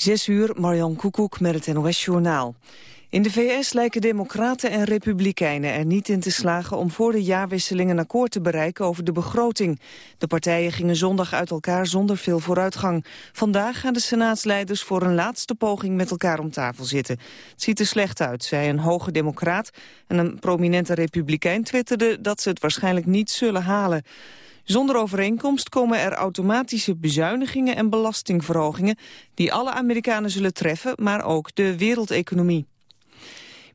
Zes uur, Marjan Koekoek met het NOS-journaal. In de VS lijken democraten en republikeinen er niet in te slagen om voor de jaarwisseling een akkoord te bereiken over de begroting. De partijen gingen zondag uit elkaar zonder veel vooruitgang. Vandaag gaan de senaatsleiders voor een laatste poging met elkaar om tafel zitten. Het ziet er slecht uit, zei een hoge democraat en een prominente republikein twitterde dat ze het waarschijnlijk niet zullen halen. Zonder overeenkomst komen er automatische bezuinigingen en belastingverhogingen die alle Amerikanen zullen treffen, maar ook de wereldeconomie.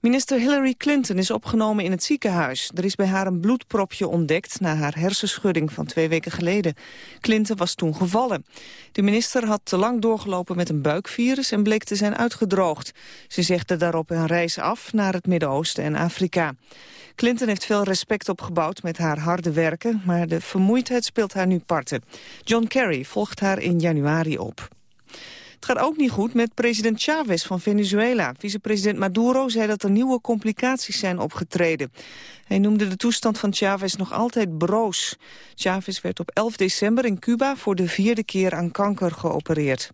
Minister Hillary Clinton is opgenomen in het ziekenhuis. Er is bij haar een bloedpropje ontdekt na haar hersenschudding van twee weken geleden. Clinton was toen gevallen. De minister had te lang doorgelopen met een buikvirus en bleek te zijn uitgedroogd. Ze zegde daarop een reis af naar het Midden-Oosten en Afrika. Clinton heeft veel respect opgebouwd met haar harde werken, maar de vermoeidheid speelt haar nu parten. John Kerry volgt haar in januari op. Het gaat ook niet goed met president Chavez van Venezuela. Vicepresident Maduro zei dat er nieuwe complicaties zijn opgetreden. Hij noemde de toestand van Chavez nog altijd broos. Chavez werd op 11 december in Cuba voor de vierde keer aan kanker geopereerd.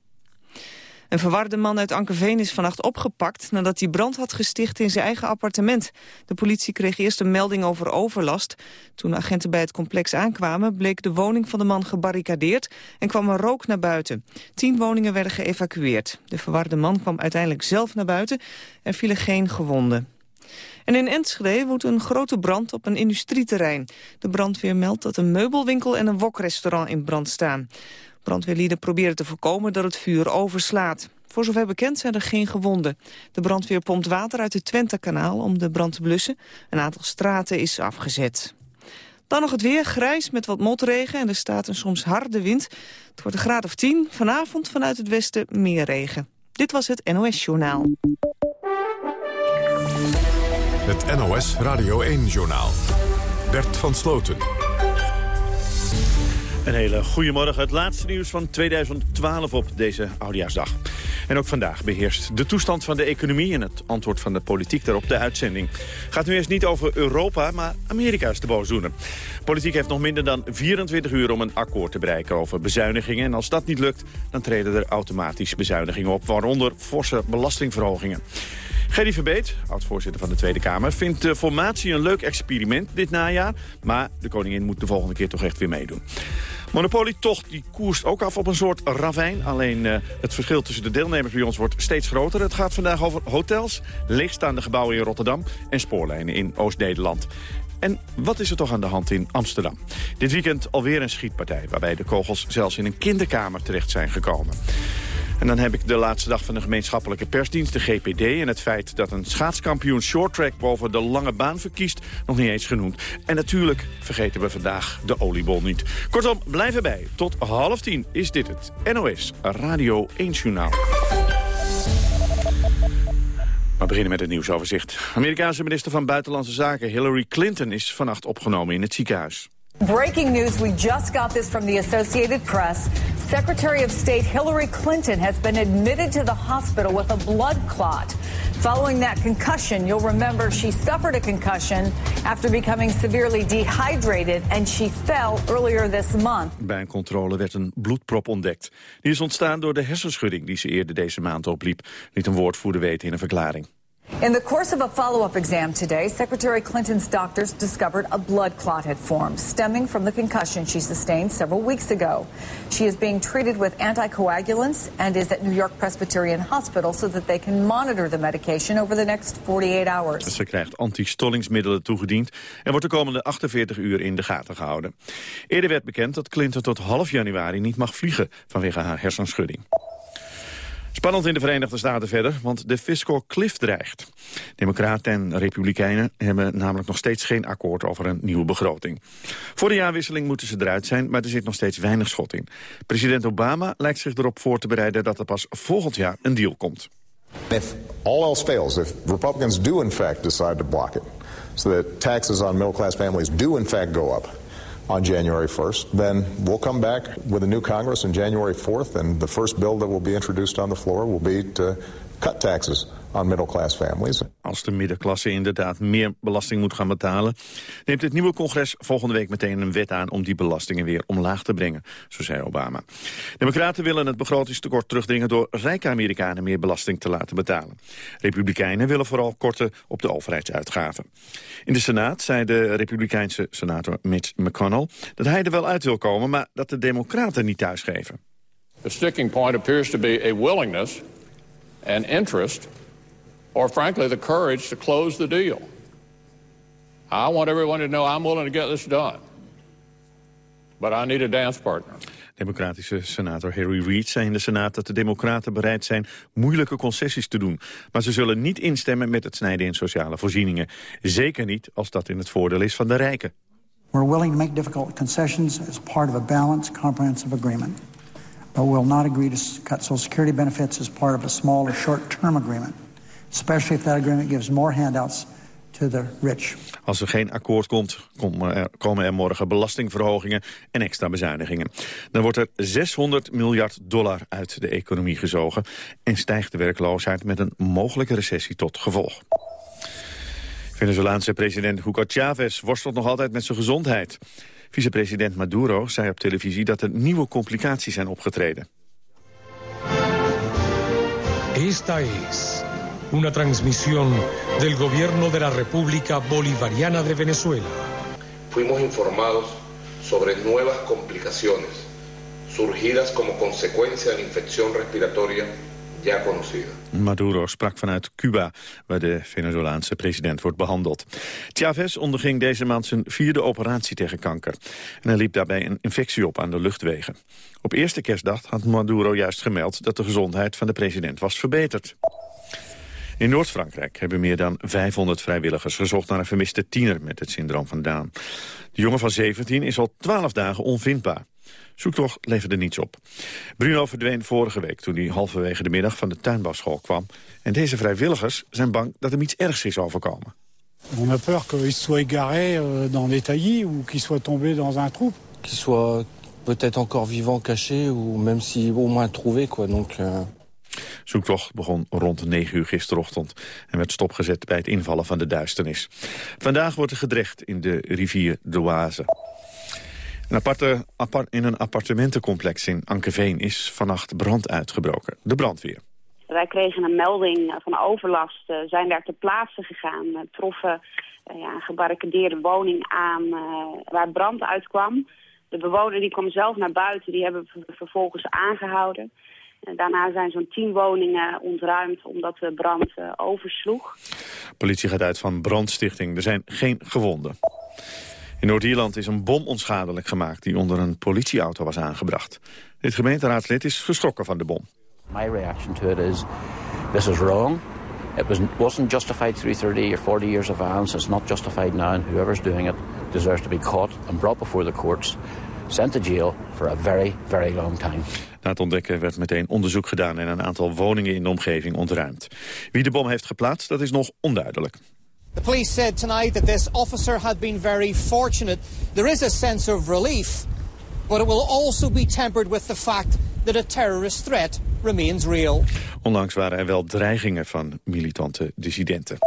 Een verwarde man uit Ankerveen is vannacht opgepakt... nadat hij brand had gesticht in zijn eigen appartement. De politie kreeg eerst een melding over overlast. Toen agenten bij het complex aankwamen... bleek de woning van de man gebarricadeerd en kwam er rook naar buiten. Tien woningen werden geëvacueerd. De verwarde man kwam uiteindelijk zelf naar buiten. Er vielen geen gewonden. En in Enschede woedt een grote brand op een industrieterrein. De brandweer meldt dat een meubelwinkel en een wokrestaurant in brand staan. Brandweerlieden proberen te voorkomen dat het vuur overslaat. Voor zover bekend zijn er geen gewonden. De brandweer pompt water uit het Twentekanaal om de brand te blussen. Een aantal straten is afgezet. Dan nog het weer, grijs met wat motregen en er staat een soms harde wind. Het wordt een graad of 10, vanavond vanuit het westen meer regen. Dit was het NOS Journaal. Het NOS Radio 1 Journaal. Bert van Sloten. Een hele goede morgen. Het laatste nieuws van 2012 op deze Oudejaarsdag. En ook vandaag beheerst de toestand van de economie... en het antwoord van de politiek daarop de uitzending. Gaat nu eerst niet over Europa, maar Amerika is de boosdoener. Politiek heeft nog minder dan 24 uur om een akkoord te bereiken over bezuinigingen. En als dat niet lukt, dan treden er automatisch bezuinigingen op... waaronder forse belastingverhogingen. Gerry Verbeet, oud-voorzitter van de Tweede Kamer... vindt de formatie een leuk experiment dit najaar... maar de koningin moet de volgende keer toch echt weer meedoen. Monopoly toch, die koerst ook af op een soort ravijn. Alleen uh, het verschil tussen de deelnemers bij ons wordt steeds groter. Het gaat vandaag over hotels, leegstaande gebouwen in Rotterdam... en spoorlijnen in Oost-Nederland. En wat is er toch aan de hand in Amsterdam? Dit weekend alweer een schietpartij... waarbij de kogels zelfs in een kinderkamer terecht zijn gekomen. En dan heb ik de laatste dag van de gemeenschappelijke persdienst, de GPD... en het feit dat een schaatskampioen shorttrack boven de lange baan verkiest... nog niet eens genoemd. En natuurlijk vergeten we vandaag de oliebol niet. Kortom, blijf erbij. Tot half tien is dit het NOS Radio 1 Journaal. We beginnen met het nieuwsoverzicht. Amerikaanse minister van Buitenlandse Zaken Hillary Clinton is vannacht opgenomen in het ziekenhuis. Breaking news, we just got this from the Associated Press. Secretary of State Hillary Clinton has been admitted to the hospital with a blood clot. Following that concussion, you'll remember she suffered a concussion after becoming severely dehydrated and she fell earlier this month. Bij een controle werd een bloedprop ontdekt. Die is ontstaan door de hersenschudding die ze eerder deze maand opliep, liet een woordvoerder weten in een verklaring. In the course of a follow-up exam today, Secretary Clinton's doctors discovered a blood clot had formed, stemming from the concussion she sustained several weeks ago. She is being treated with anticoagulants and is at New York Presbyterian Hospital so that they can monitor the medication over the next 48 hours. Ze krijgt antistollingsmiddelen toegediend en wordt de komende 48 uur in de gaten gehouden. Eerder werd bekend dat Clinton tot half januari niet mag vliegen vanwege haar hersenschudding. Spannend in de Verenigde Staten verder, want de fiscal cliff dreigt. Democraten en republikeinen hebben namelijk nog steeds geen akkoord over een nieuwe begroting. Voor de jaarwisseling moeten ze eruit zijn, maar er zit nog steeds weinig schot in. President Obama lijkt zich erop voor te bereiden dat er pas volgend jaar een deal komt. If all else fails, if Republicans do in fact decide to block it, so that taxes on middle class families do in fact go up, on January 1st. Then we'll come back with a new Congress on January 4th, and the first bill that will be introduced on the floor will be to cut taxes on middle class families. Als de middenklasse inderdaad meer belasting moet gaan betalen... neemt het nieuwe congres volgende week meteen een wet aan... om die belastingen weer omlaag te brengen, zo zei Obama. Democraten willen het begrotingstekort terugdringen... door rijke Amerikanen meer belasting te laten betalen. Republikeinen willen vooral korten op de overheidsuitgaven. In de Senaat zei de Republikeinse senator Mitch McConnell... dat hij er wel uit wil komen, maar dat de Democraten niet thuisgeven. The sticking point appears to be a willingness and interest, or frankly the courage to close the deal. I want everyone to know I'm willing to get this done. But I need a dance partner. Democratische senator Harry Reid zei in de Senaat dat de democraten bereid zijn moeilijke concessies te doen. Maar ze zullen niet instemmen met het snijden in sociale voorzieningen. Zeker niet als dat in het voordeel is van de rijken. We're willing to make difficult concessions as part of a balanced, comprehensive agreement. But we will not agree to cut Social Security benefits as part of a small or short-term agreement, especially if that agreement gives more handouts to the rich. Als er geen akkoord komt, komen er morgen belastingverhogingen en extra bezuinigingen. Dan wordt er 600 miljard dollar uit de economie gezogen... en stijgt de werkloosheid met een mogelijke recessie tot gevolg. Venezolaanse president Hugo Chavez worstelt nog altijd met zijn gezondheid. Vicepresident Maduro zei op televisie dat er nieuwe complicaties zijn opgetreden. Esta es una transmisión del gobierno de la República Bolivariana de Venezuela. Fuimos informados sobre nuevas complicaciones surgidas como consecuencia de la infección respiratoria ja conocida. Maduro sprak vanuit Cuba, waar de Venezolaanse president wordt behandeld. Chavez onderging deze maand zijn vierde operatie tegen kanker. En hij liep daarbij een infectie op aan de luchtwegen. Op eerste kerstdag had Maduro juist gemeld dat de gezondheid van de president was verbeterd. In Noord-Frankrijk hebben meer dan 500 vrijwilligers gezocht naar een vermiste tiener met het syndroom van Down. De jongen van 17 is al 12 dagen onvindbaar. Zoektocht leverde niets op. Bruno verdween vorige week toen hij halverwege de middag van de tuinbouwschool kwam. En deze vrijwilligers zijn bang dat hem iets ergs is overkomen. On a peur qu'il soit égaré euh, dans des taillis ou qu'il soit tombé dans un trou. Qu'il soit peut-être encore vivant caché ou même si au moins trouvé quoi. Donc euh... Zoektocht begon rond 9 uur gisterochtend en werd stopgezet bij het invallen van de duisternis. Vandaag wordt er gedrecht in de rivier de Oise. Een in een appartementencomplex in Ankeveen is vannacht brand uitgebroken. De brandweer. Wij kregen een melding van overlast, uh, zijn daar ter plaatse gegaan, uh, troffen uh, ja, een gebarricadeerde woning aan waar brand uitkwam. De bewoner die kwam zelf naar buiten, die hebben we vervolgens aangehouden. En daarna zijn zo'n tien woningen ontruimd omdat de brand oversloeg. Politie gaat uit van brandstichting. Er zijn geen gewonden. In Noord-Ierland is een bom onschadelijk gemaakt die onder een politieauto was aangebracht. Dit gemeenteraadslid is geschrokken van de bom. My reaction to it is, this is wrong. It was, wasn't justified through 30 or 40 years of violence. It's not justified now and whoever's doing it deserves to be caught and brought before the courts. Sent to jail for a very, very long time. Na het ontdekken werd meteen onderzoek gedaan en een aantal woningen in de omgeving ontruimd. Wie de bom heeft geplaatst, dat is nog onduidelijk. The police said tonight that this officer had been very fortunate. There is a sense of relief, but it will also be tempered with the fact that a terrorist threat remains real. Onlangs waren er wel dreigingen van militante dissidenten.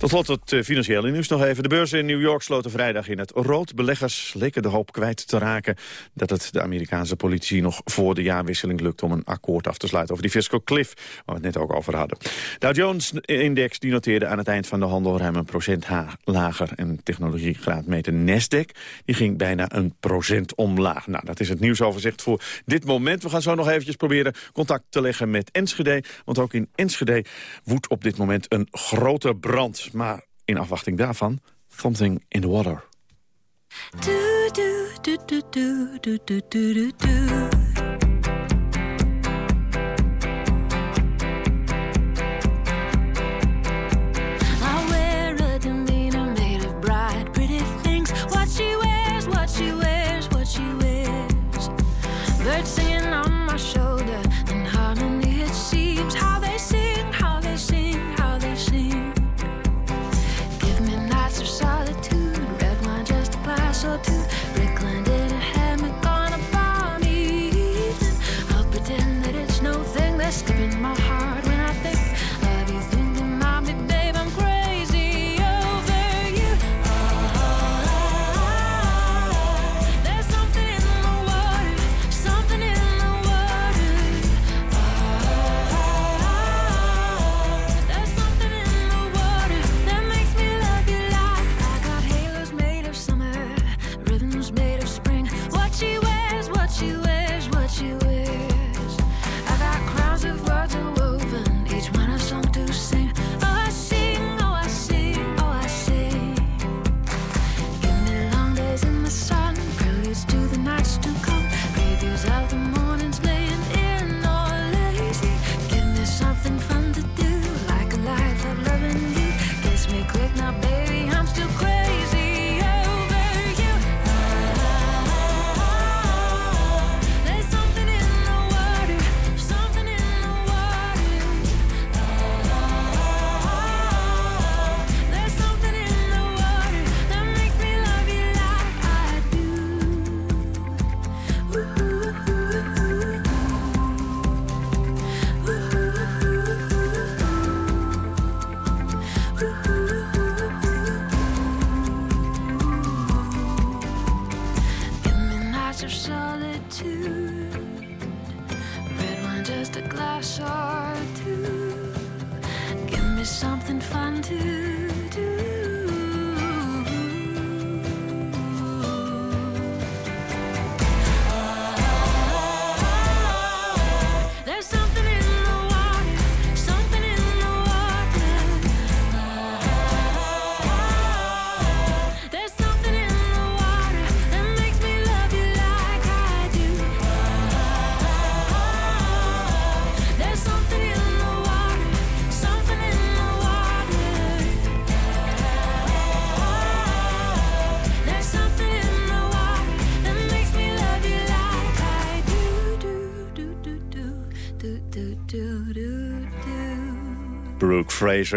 Tot slot het eh, financiële nieuws nog even. De beurzen in New York sloten vrijdag in het rood. Beleggers leken de hoop kwijt te raken dat het de Amerikaanse politie nog voor de jaarwisseling lukt om een akkoord af te sluiten over die fiscal cliff, waar we het net ook over hadden. Dow Jones-index die noteerde aan het eind van de handel ruim een procent lager. En technologiegraadmeter Nasdaq die ging bijna een procent omlaag. Nou, dat is het nieuwsoverzicht voor dit moment. We gaan zo nog eventjes proberen contact te leggen met Enschede, want ook in Enschede woedt op dit moment een grote brand. Maar in afwachting daarvan, Something in the Water. Just a glass or two. Give me something fun to do.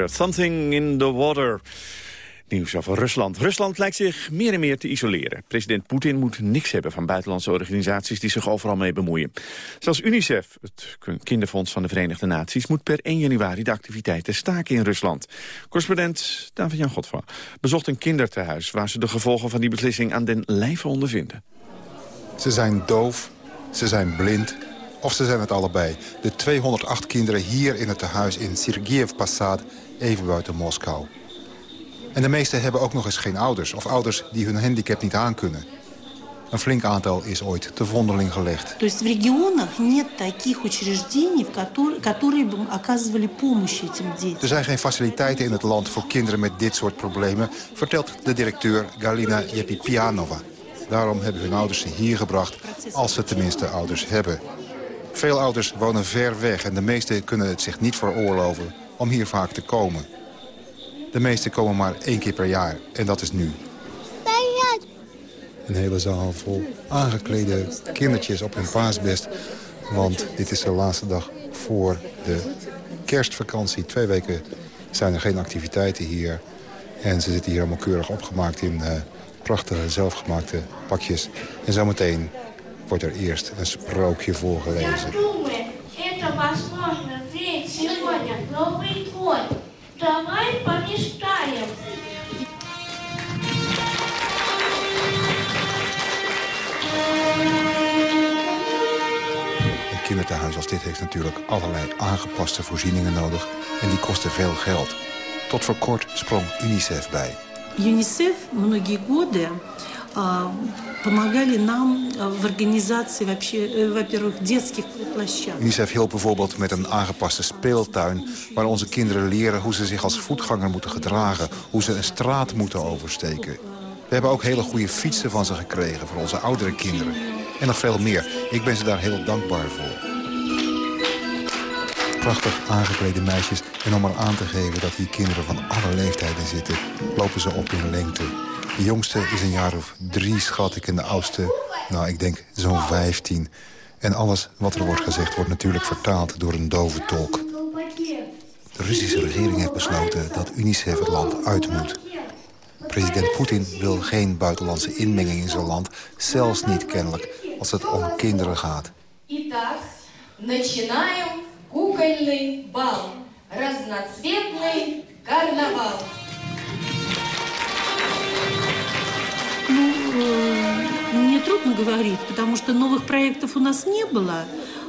Something in the Water. Nieuws over Rusland. Rusland lijkt zich meer en meer te isoleren. President Poetin moet niks hebben van buitenlandse organisaties die zich overal mee bemoeien. Zoals UNICEF, het kinderfonds van de Verenigde Naties, moet per 1 januari de activiteiten staken in Rusland. Correspondent David-Jan Godfra bezocht een kindertehuis waar ze de gevolgen van die beslissing aan den lijve ondervinden. Ze zijn doof, ze zijn blind of ze zijn het allebei. De 208 kinderen hier in het tehuis in Sergiev Passad, even buiten Moskou. En de meeste hebben ook nog eens geen ouders... of ouders die hun handicap niet aankunnen. Een flink aantal is ooit te vondeling gelegd. То есть в регионах нет таких учреждений, в которые, которые бы оказывали помощь этим детям. Er zijn geen faciliteiten in het land voor kinderen met dit soort problemen... vertelt de directeur Galina Jepipianova. Daarom hebben hun ouders ze hier gebracht, als ze tenminste ouders hebben. Veel ouders wonen ver weg en de meesten kunnen het zich niet veroorloven om hier vaak te komen. De meesten komen maar één keer per jaar en dat is nu. Een hele zaal vol aangeklede kindertjes op hun paasbest. Want dit is de laatste dag voor de kerstvakantie. Twee weken zijn er geen activiteiten hier. En ze zitten hier allemaal keurig opgemaakt in eh, prachtige zelfgemaakte pakjes. En zometeen wordt er eerst een sprookje voorgelezen. думаю, это возможно ведь сегодня Новый год. Давай помечтаем. Een kinderthuis als dit heeft natuurlijk allerlei aangepaste voorzieningen nodig. En die kosten veel geld. Tot voor kort sprong UNICEF bij. ЮНИСЕФ многие годы а, помогали нам а, в организации вообще, э, во-первых, детских площадок. UNICEF hielp bijvoorbeeld met een aangepaste speeltuin... waar onze kinderen leren hoe ze zich als voetganger moeten gedragen... hoe ze een straat moeten oversteken. We hebben ook hele goede fietsen van ze gekregen voor onze oudere kinderen. En nog veel meer. Ik ben ze daar heel dankbaar voor. Prachtig aangeklede meisjes. En om maar aan te geven dat hier kinderen van alle leeftijden zitten... lopen ze op in lengte. De jongste is een jaar of drie, schat ik. En de oudste, nou, ik denk zo'n vijftien. En alles wat er wordt gezegd wordt natuurlijk vertaald door een dove tolk. De Russische regering heeft besloten dat UNICEF het land uit moet. President Poetin wil geen buitenlandse inmenging in zijn land. Zelfs niet kennelijk als het om kinderen gaat. Итак, начинаем кукольный бал. Разноцветный карнавал. мне трудно говорить, потому что новых проектов у нас не было.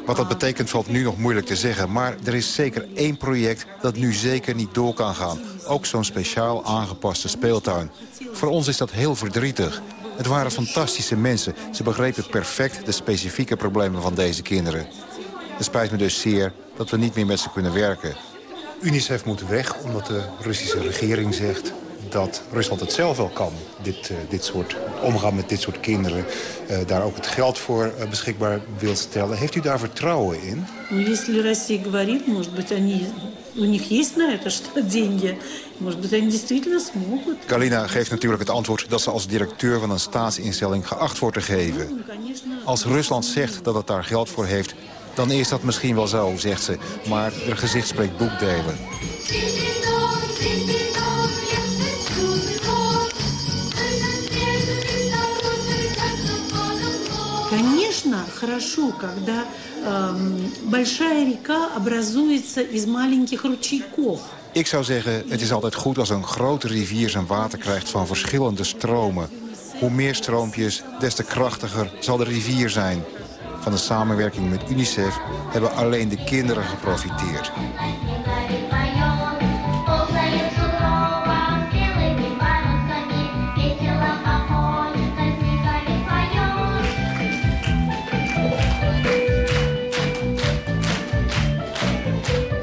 Wat dat betekent valt nu nog moeilijk te zeggen. Maar er is zeker één project dat nu zeker niet door kan gaan. Ook zo'n speciaal aangepaste speeltuin. Voor ons is dat heel verdrietig. Het waren fantastische mensen. Ze begrepen perfect de specifieke problemen van deze kinderen. Het spijt me dus zeer dat we niet meer met ze kunnen werken. UNICEF moet weg omdat de Russische regering zegt dat Rusland het zelf wel kan. Dit, eh, dit soort, omgaan met dit soort kinderen. eh, daar ook het geld voor eh, beschikbaar wil stellen. Heeft u daar vertrouwen in? Ну, если Россия говорит, может быть, они, у них есть на это что деньги, может быть, они действительно смогут. Galina geeft natuurlijk het antwoord dat ze als directeur van een staatsinstelling geacht wordt te geven. Als Rusland zegt dat het daar geld voor heeft, dan is dat misschien wel zo, zegt ze. Maar haar gezicht spreekt boekdelen. хорошо, когда эм, большая река образуется из маленьких ручейков. Ik zou zeggen, het is altijd goed als een grote rivier zijn water krijgt van verschillende stromen. Hoe meer stroompjes, des te krachtiger zal de rivier zijn. Van de samenwerking met UNICEF hebben alleen de kinderen geprofiteerd.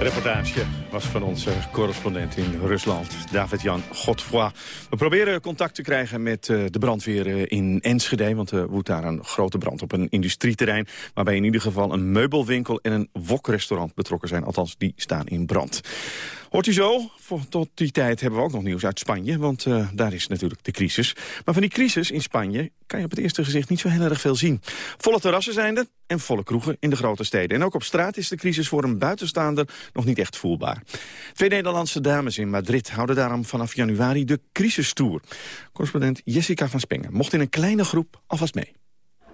Reportage was van onze correspondent in Rusland, David-Jan Godfroy. We proberen contact te krijgen met eh, de brandweer eh, in Enschede... want er woedt daar een grote brand op een industrieterrein... waarbij in ieder geval een meubelwinkel en een wokrestaurant betrokken zijn. Althans, die staan in brand. Hoort u zo? Tot die tijd hebben we ook nog nieuws uit Spanje, want eh, daar is natuurlijk de crisis. Maar van die crisis in Spanje kan je op het eerste gezicht niet zo heel erg veel zien. Volle terrassen zijn er en volle kroegen in de grote steden. En ook op straat is de crisis voor een buitenstaander nog niet echt voelbaar. Twee Nederlandse dames in Madrid houden daarom vanaf januari de crisistour. Correspondent Jessica van Spengen mocht in een kleine groep alvast mee.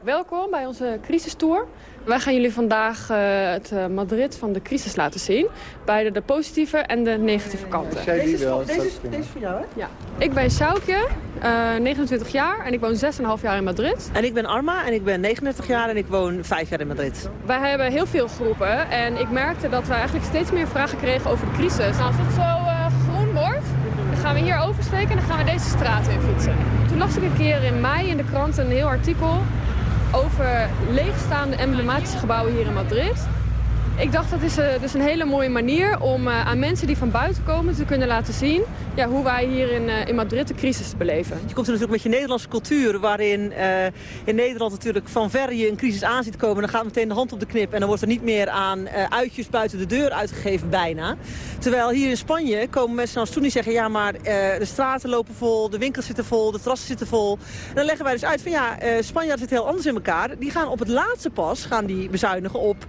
Welkom bij onze crisistour. Wij gaan jullie vandaag eh, het eh, Madrid van de crisis laten zien. Beide de positieve en de negatieve kanten. Deze is, deze, is, deze is voor jou, hè? Ja. Ik ben Sjoukje, eh 29 jaar en ik woon 6,5 jaar in Madrid. En ik ben Arma en ik ben 39 jaar en ik woon 5 jaar in Madrid. Wij hebben heel veel groepen en ik merkte dat we eigenlijk steeds meer vragen kregen over de crisis. Nou, als het zo eh, groen wordt, dan gaan we hier oversteken en dan gaan we deze straat in fietsen. Toen las ik een keer in mei in de krant een heel artikel over leegstaande emblematische gebouwen hier in Madrid. Ik dacht dat is uh, dus een hele mooie manier om uh, aan mensen die van buiten komen te kunnen laten zien ja, hoe wij hier in, uh, in Madrid de crisis beleven. Je komt er natuurlijk met je Nederlandse cultuur waarin in Nederland natuurlijk van ver je een crisis aan ziet komen. Dan gaat meteen de hand op de knip en dan wordt er niet meer aan uitjes buiten de deur uitgegeven bijna. Terwijl hier in Spanje komen mensen naar ons toe die zeggen ja maar de straten lopen vol, de winkels zitten vol, de terrassen zitten vol. En dan leggen wij dus uit van ja, Spanjaarden zitten heel anders in elkaar. Die gaan op het laatste pas, gaan die bezuinigen op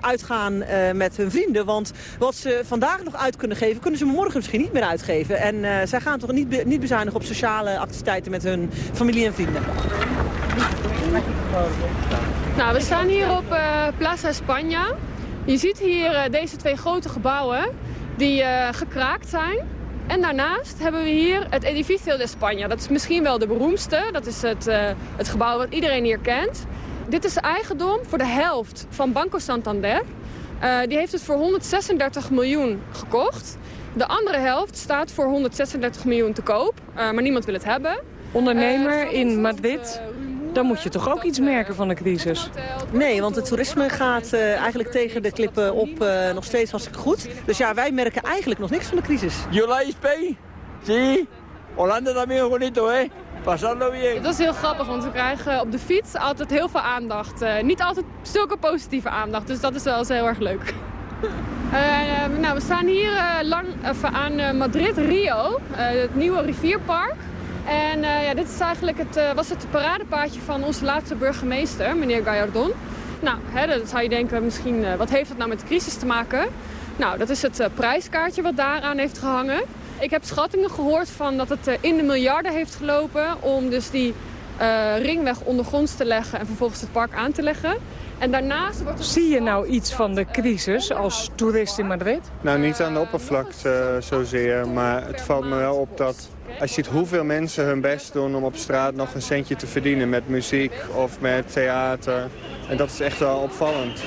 uitgaan uh, met hun vrienden. Want wat ze vandaag nog uit kunnen geven, kunnen ze morgen misschien niet meer uitgeven. En uh, zij gaan toch niet, niet bezuinigen op sociale activiteiten met hun familie en vrienden. Nou, we staan hier op uh, Plaza España. Je ziet hier deze twee grote gebouwen die gekraakt zijn. En daarnaast hebben we hier het Edificio de España. Dat is misschien wel de beroemdste. Dat is het, het gebouw wat iedereen hier kent. Dit is eigendom voor de helft van Banco Santander. Uh, die heeft het voor 136 miljoen gekocht. De andere helft staat voor 136 miljoen te koop, uh, maar niemand wil het hebben. Ondernemer uh, in Madrid, dan moet je toch ook iets merken van de crisis? Nee, want het toerisme gaat eigenlijk tegen de klippen op nog steeds hartstikke goed. Dus ja, wij merken eigenlijk nog niks van de crisis. Yola Spain? Sí. Holanda también bonito, hè? Pasarlo bien. Dat is heel grappig, want we krijgen op de fiets altijd heel veel aandacht. Uh, niet altijd zulke positieve aandacht, dus dat is wel eens heel erg leuk. uh, nou, we staan hier uh, lang, aan Madrid, Rio, het nieuwe rivierpark. En ja, dit is eigenlijk het, was het paradepaadje van onze laatste burgemeester, meneer Gallardon. Nou, hè, dan zou je denken, misschien, wat heeft dat nou met de crisis te maken? Nou, dat is het prijskaartje wat daaraan heeft gehangen. Ik heb schattingen gehoord van dat het in de miljarden heeft gelopen... om dus die uh, ringweg ondergronds te leggen en vervolgens het park aan te leggen. En daarnaast wordt Zie je nou iets van de crisis als toerist in Madrid? Nou, niet aan de oppervlakte uh, zozeer, maar het valt me wel op dat... Als je ziet hoeveel mensen hun best doen om op straat nog een centje te verdienen... met muziek of met theater. En dat is echt wel opvallend.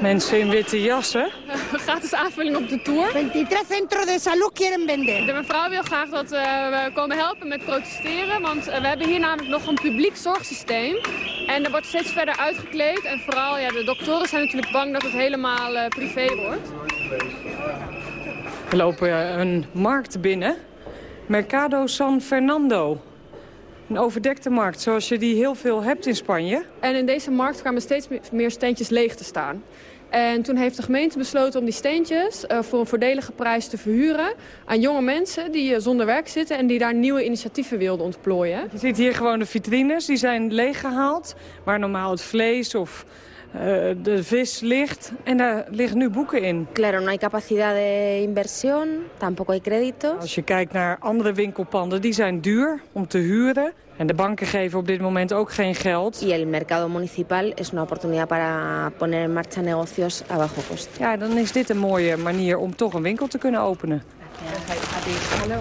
Mensen in witte jassen. Gratis aanvulling op de tour. 23 centros de salud quieren vender. De mevrouw wil graag dat uh, we komen helpen met protesteren. Want uh, we hebben hier namelijk nog een publiek zorgsysteem. En er wordt steeds verder uitgekleed. En vooral, ja, de doktoren zijn natuurlijk bang dat het helemaal uh, privé wordt. We lopen een markt binnen. Mercado San Fernando. Een overdekte markt, zoals je die heel veel hebt in Spanje. En in deze markt kwamen steeds meer steentjes leeg te staan. En toen heeft de gemeente besloten om die steentjes uh, voor een voordelige prijs te verhuren... aan jonge mensen die uh, zonder werk zitten en die daar nieuwe initiatieven wilden ontplooien. Je ziet hier gewoon de vitrines, die zijn leeggehaald. Waar normaal het vlees of uh, de vis ligt. En daar liggen nu boeken in. Claro, no hay capacidad de inversión, tampoco hay créditos. Als je kijkt naar andere winkelpanden, die zijn duur om te huren. En de banken geven op dit moment ook geen geld. Y el mercado municipal es una oportunidad para poner en marcha negocios a bajo. Ja, dan is dit een mooie manier om toch een winkel te kunnen openen. Hallo.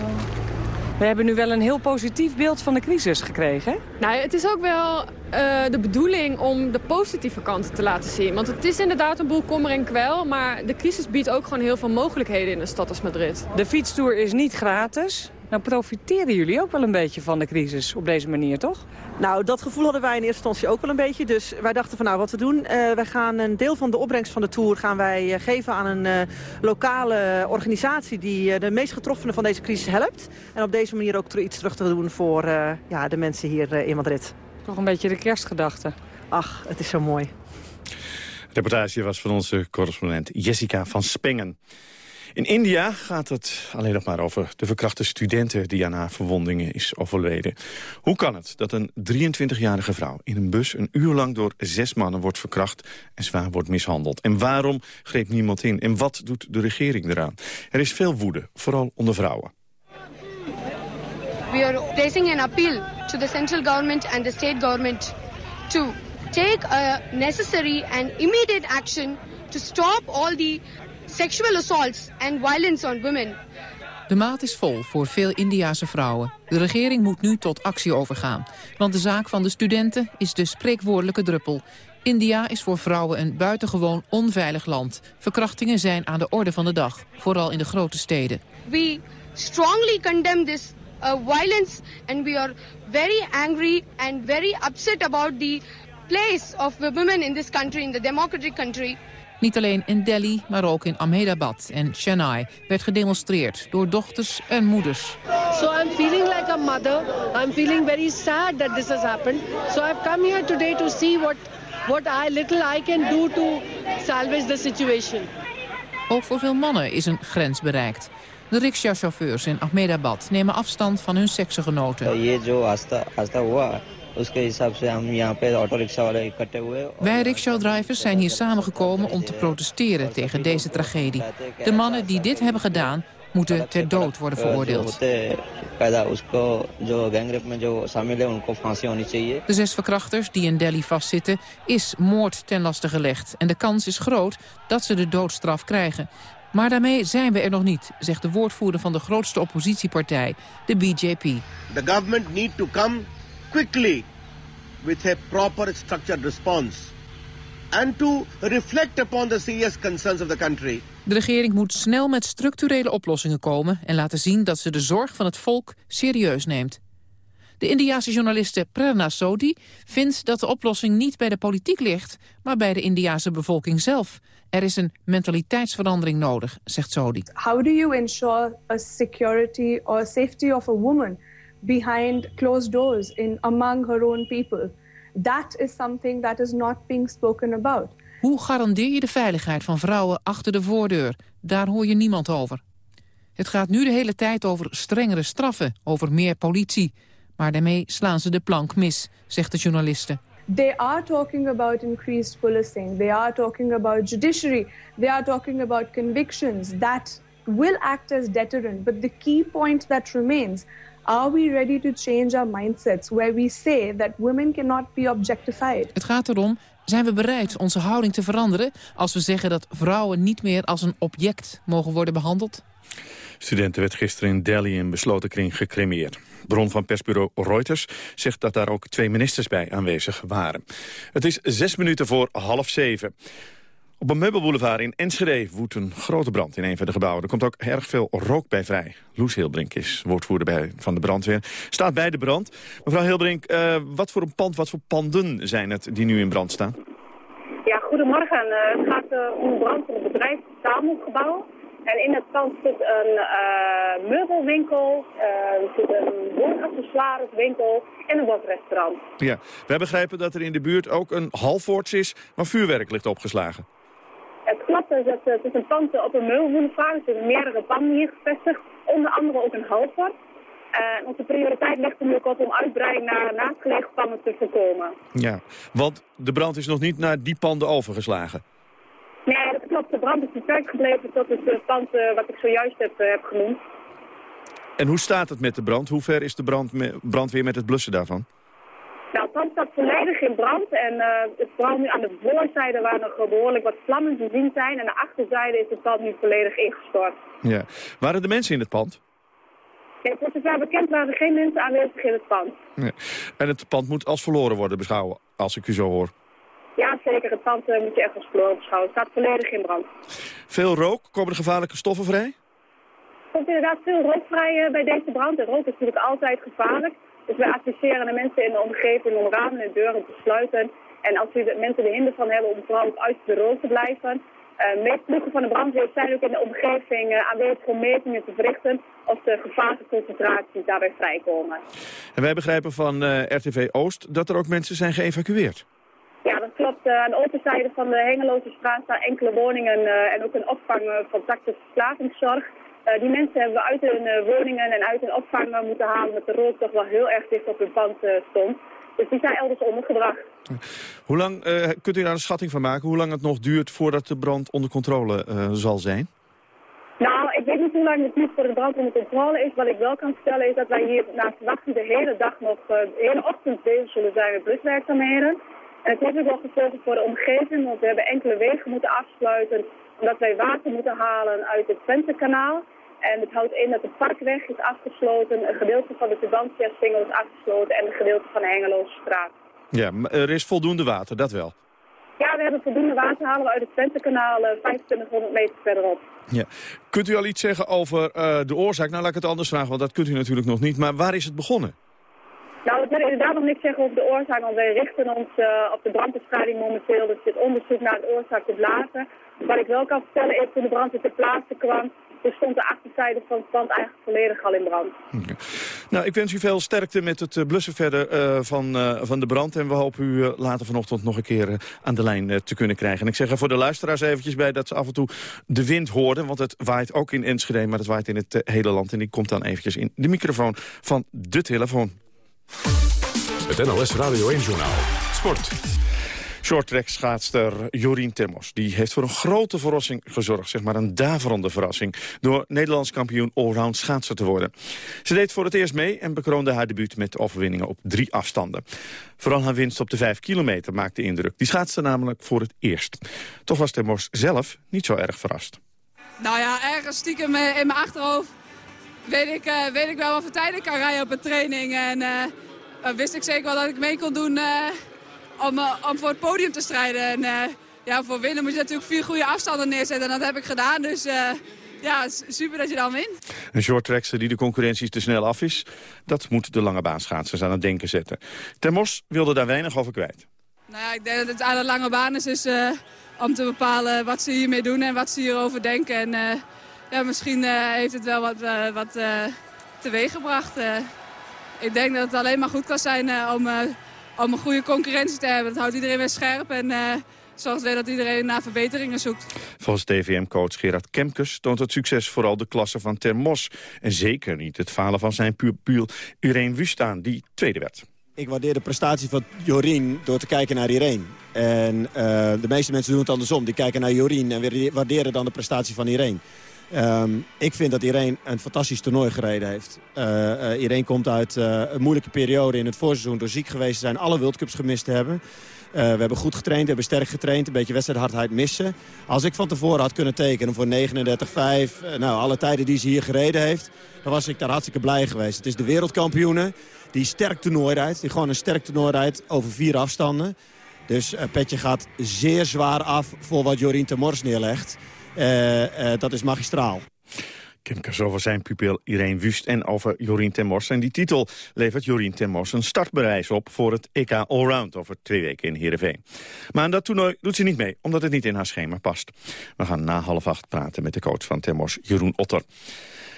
We hebben nu wel een heel positief beeld van de crisis gekregen, hè? Nou, het is ook wel eh, de bedoeling om de positieve kanten te laten zien. Want het is inderdaad een boel kommer en kwel, maar de crisis biedt ook gewoon heel veel mogelijkheden in een stad als Madrid. De fietstoer is niet gratis. Nou profiteren jullie ook wel een beetje van de crisis op deze manier, toch? Nou, dat gevoel hadden wij in eerste instantie ook wel een beetje. Dus wij dachten van nou, wat we doen. eh, wij gaan een deel van de opbrengst van de tour gaan wij eh, geven aan een eh, lokale organisatie die de meest getroffenen van deze crisis helpt. En op deze manier ook iets terug te doen voor eh, ja, de mensen hier in Madrid. Toch een beetje de kerstgedachte. Ach, het is zo mooi. De reportage was van onze correspondent Jessica van Spengen. In India gaat het alleen nog maar over de verkrachte studenten... die aan haar verwondingen is overleden. Hoe kan het dat een 23-jarige vrouw in een bus... een uur lang door zes mannen wordt verkracht en zwaar wordt mishandeld? En waarom greep niemand in? En wat doet de regering eraan? Er is veel woede, vooral onder vrouwen. We are placing an appeal to the central government and the state government to take a necessary and immediate action to stop all the sexual assaults and violence on women. De maat is vol voor veel Indiase vrouwen. De regering moet nu tot actie overgaan. Want de zaak van de studenten is de spreekwoordelijke druppel. India is voor vrouwen een buitengewoon onveilig land. Verkrachtingen zijn aan de orde van de dag, vooral in de grote steden. We strongly condemn this uh, violence and we are very angry and very upset about the place of women in this country, in the democratic country. Niet alleen in Delhi, maar ook in Ahmedabad en Chennai werd gedemonstreerd door dochters en moeders. So I'm feeling like a mother. I'm feeling very sad that this has happened. So I've come here today to see what, what I, little I can do to salvage the situation. Ook voor veel mannen is een grens bereikt. De rickshawchauffeurs in Ahmedabad nemen afstand van hun seksgenoten. ये जो आस्था आस्था हुआ उसके हिसाब से हम यहाँ पे auto rickshaw वाले इकट्ठे हुए Wij rickshawdrivers zijn hier samengekomen om te protesteren tegen deze tragedie. De mannen die dit hebben gedaan, moeten ter dood worden जो veroordeeld. होते पैदा उसको जो गैंगरेप में जो शामिल है उनको फांसी होनी चाहिए De zes verkrachters die in Delhi vastzitten, is moord ten laste gelegd. En de kans is groot dat ze de doodstraf krijgen. Maar daarmee zijn we er nog niet, zegt de woordvoerder van de grootste oppositiepartij, de BJP. The government need to come quickly with a proper structured response and to reflect upon the serious concerns of the country. De regering moet snel met structurele oplossingen komen... en laten zien dat ze de zorg van het volk serieus neemt. De Indiase journaliste Prerna Sodi vindt dat de oplossing niet bij de politiek ligt... maar bij de Indiase bevolking zelf. Er is een mentaliteitsverandering nodig, zegt Sodi. How do you ensure a security or safety of a woman behind closed doors in among her own people? That is something that is not being spoken about. Hoe garandeer je de veiligheid van vrouwen achter de voordeur? Daar hoor je niemand over. Het gaat nu de hele tijd over strengere straffen, over meer politie. Maar daarmee slaan ze de plank mis, zegt de journaliste. They are talking about increased policing. They are talking about judiciary. They are talking about convictions that will act as deterrent. But the key point that remains are we ready to change our mindsets where we say that women cannot be objectified? Het gaat erom, zijn we bereid onze houding te veranderen... als we zeggen dat vrouwen niet meer als een object mogen worden behandeld? Studenten werd gisteren in Delhi in besloten kring gecremeerd. Bron van persbureau Reuters zegt dat daar ook twee ministers bij aanwezig waren. Het is zes minuten voor half zeven. Op een meubelboulevard in Enschede woedt een grote brand in een van de gebouwen. Er komt ook erg veel rook bij vrij. Loes Hilbrink is woordvoerder bij, van de brandweer. Staat bij de brand. Mevrouw Hilbrink, eh, wat voor een pand, wat voor panden zijn het die nu in brand staan? Ja, goedemorgen. Eh, het gaat uh, om een brand van het bedrijf Tamelgebouw. En in het pand zit een eh, meubelwinkel, eh, er zit een woonaccesoireswinkel en een badrestaurant. Ja, wij begrijpen dat er in de buurt ook een halfwoords is waar vuurwerk ligt opgeslagen. Het klopt, dus het, het is een pand op een meubelboulevard. Er zitten meerdere panden hier gevestigd, onder andere ook een halfwoord. Uh, onze prioriteit ligt er nu ook op om uitbreiding naar naastgelegen panden te voorkomen. Ja, want de brand is nog niet naar die panden overgeslagen. Nee, dat klopt. De brand is beperkt gebleven tot het uh, pand uh, wat ik zojuist heb, uh, heb genoemd. En hoe staat het met de brand? Hoe ver is de brand me brandweer met het blussen daarvan? Het pand staat volledig in brand. En het vooral nu aan de voorzijde waar nog behoorlijk wat vlammen te zien zijn. En de achterzijde is het pand nu volledig ingestort. Ja. Waren er mensen in het pand? Kijk, voor zover bekend waren er geen mensen aanwezig in het pand. Nee. En het pand moet als verloren worden beschouwen, als ik u zo hoor. Ja, zeker. Het pand eh, moet je echt als verloren beschouwen. Het staat volledig in brand. Veel rook, komen er gevaarlijke stoffen vrij? Er komt inderdaad veel rook vrij eh, bij deze brand. En rook is natuurlijk altijd gevaarlijk. Dus wij adviseren de mensen in de omgeving om ramen en deuren te sluiten. En als u de mensen er hinder van hebben om vooral uit de rook te blijven... Uh, van de brandweer zijn ook in de omgeving uh, aanwezig om metingen te verrichten of de gevaarlijke concentraties daarbij vrijkomen. En wij begrijpen van uh, RTV Oost dat er ook mensen zijn geëvacueerd. Ja, dat klopt. aan de openzijde van de Hengeloze straat staan enkele woningen en ook een opvang van Tactus Verslavingszorg. Die mensen hebben we uit hun woningen en uit hun opvang moeten halen met de rook toch wel heel erg dicht op hun pand stond. Dus die zijn elders ondergebracht. Hoe lang, kunt u daar een schatting van maken, hoe lang het nog duurt voordat de brand onder controle zal zijn? Nou, ik weet niet hoe lang het duurt voor de brand onder controle is. Wat ik wel kan vertellen is dat wij hier na verwachting de hele dag nog, de hele ochtend bezig zullen zijn met bluswerkzaamheden. En het heeft ook wel gevolgen voor de omgeving, want we hebben enkele wegen moeten afsluiten omdat wij water moeten halen uit het Twentekanaal. En het houdt in dat de parkweg is afgesloten, een gedeelte van de Tubantia-singel is afgesloten en een gedeelte van de Hengeloze straat. Ja, maar er is voldoende water, dat wel. Ja, we hebben voldoende water, halen we uit het Twentekanaal uh, 2500 meter verderop. Ja. Kunt u al iets zeggen over uh, de oorzaak? Nou, laat ik het anders vragen, want dat kunt u natuurlijk nog niet. Maar waar is het begonnen? Nou, ik wil inderdaad nog niks zeggen over de oorzaak, want wij richten ons uh, op de brandbestrijding momenteel. Dus dit onderzoek naar de oorzaak te blazen. Wat ik wel kan vertellen is, toen de brand ter plaatse kwam, dus stond de achterzijde van het pand eigenlijk volledig al in brand. Okay. Nou, ik wens u veel sterkte met het uh, blussen verder uh, van, uh, van de brand. En we hopen u later vanochtend nog een keer aan de lijn te kunnen krijgen. En ik zeg er voor de luisteraars eventjes bij dat ze af en toe de wind hoorden. Want het waait ook in Enschede, maar het waait in het hele land. En die komt dan eventjes in de microfoon van de telefoon. Het NLS Radio 1 Journaal. Sport. Shorttrack schaatster Jorien Temmos. Die heeft voor een grote verrassing gezorgd. Zeg maar een daverende verrassing. Door Nederlands kampioen allround schaatser te worden. Ze deed voor het eerst mee en bekroonde haar debuut met overwinningen op drie afstanden. Vooral haar winst op de vijf kilometer maakte indruk. Die schaatste namelijk voor het eerst. Toch was Temmos zelf niet zo erg verrast. Nou ja, ergens stiekem in mijn achterhoofd weet ik, uh, weet ik wel wat voor tijd ik kan rijden op een training. En uh, wist ik zeker wel dat ik mee kon doen om, om voor het podium te strijden. En ja, voor winnen moet je natuurlijk vier goede afstanden neerzetten. En dat heb ik gedaan, dus ja, super dat je dan wint. Een shorttrackster die de concurrentie te snel af is, dat moet de lange baanschaatsers aan het denken zetten. Termos wilde daar weinig over kwijt. Nou ja, ik denk dat het aan de lange baan is, is om te bepalen wat ze hiermee doen en wat ze hierover denken. En, ja, misschien uh, heeft het wel wat, wat uh, teweeg gebracht. ik denk dat het alleen maar goed kan zijn om, om een goede concurrentie te hebben. Dat houdt iedereen weer scherp en zorgt weer dat iedereen naar verbeteringen zoekt. Volgens TVM-coach Gerard Kemkes toont het succes vooral de klasse van Termos. En zeker niet het falen van zijn pupil Irene Wustaan, die tweede werd. Ik waardeer de prestatie van Jorien door te kijken naar Irene. En uh, de meeste mensen doen het andersom. Die kijken naar Jorien en waarderen dan de prestatie van Irene. Um, ik vind dat Irene een fantastisch toernooi gereden heeft. Uh, uh, Irene komt uit uh, een moeilijke periode in het voorseizoen door ziek geweest te zijn. Alle World Cups gemist te hebben. we hebben goed getraind, we hebben sterk getraind. Een beetje wedstrijdhardheid missen. Als ik van tevoren had kunnen tekenen voor 39-5... nou, alle tijden die ze hier gereden heeft... dan was ik daar hartstikke blij geweest. Het is de wereldkampioene die sterk toernooi rijdt. Die gewoon een sterk toernooi rijdt over vier afstanden. Dus Petje gaat zeer zwaar af voor wat Jorien Temors neerlegt. Uh, uh, dat is magistraal. Kemkers over zijn pupil Irene Wust en over Jorien Temmors. En die titel levert Jorien Temmors een startbewijs op voor het EK Allround over twee weken in Heerenveen. Maar aan dat toernooi doet ze niet mee, omdat het niet in haar schema past. We gaan na half acht praten met de coach van Temmors, Jeroen Otter.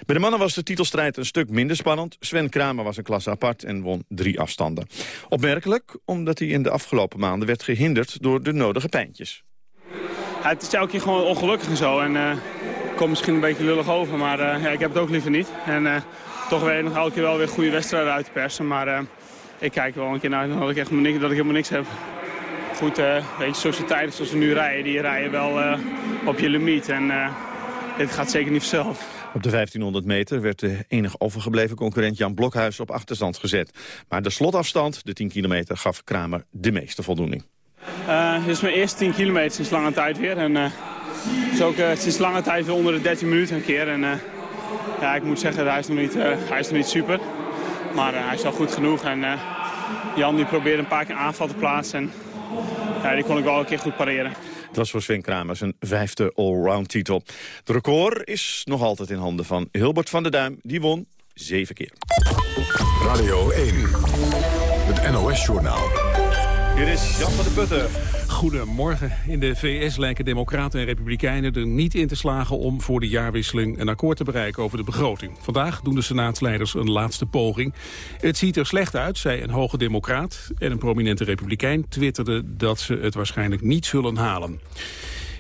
Bij de mannen was de titelstrijd een stuk minder spannend. Sven Kramer was een klasse apart en won drie afstanden. Opmerkelijk, omdat hij in de afgelopen maanden werd gehinderd door de nodige pijntjes. Het is elke keer gewoon ongelukkig en zo. En uh, komt misschien een beetje lullig over, maar uh, ja, ik heb het ook liever niet. En uh, toch weer nog elke keer wel weer goede wedstrijden uit te persen. Maar ik kijk wel een keer naar dat ik, echt niks, dat ik helemaal niks heb. Goed, weet je, zoals tijden zoals we nu rijden, die rijden wel op je limiet. En dit gaat zeker niet vanzelf. Op de 1500 meter werd de enige overgebleven concurrent Jan Blokhuis op achterstand gezet. Maar de slotafstand, de 10 kilometer, gaf Kramer de meeste voldoening. Uh, dit is mijn eerste 10 kilometer sinds lange tijd weer. En uh, is ook uh, sinds lange tijd weer onder de 13 minuten een keer. En ja, ik moet zeggen, hij is nog niet, hij is nog niet super. Maar hij is wel goed genoeg. En Jan die probeerde een paar keer aanval te plaatsen. En ja, die kon ik wel een keer goed pareren. Het was voor Sven Kramer zijn vijfde allround titel. De record is nog altijd in handen van Hilbert van der Duim. Die won zeven keer. Radio 1, het NOS-journaal. Hier is Jan van der Putten. Goedemorgen. In de VS lijken democraten en republikeinen er niet in te slagen om voor de jaarwisseling een akkoord te bereiken over de begroting. Vandaag doen de senaatsleiders een laatste poging. Het ziet er slecht uit, zei een hoge democraat en een prominente republikein twitterde dat ze het waarschijnlijk niet zullen halen.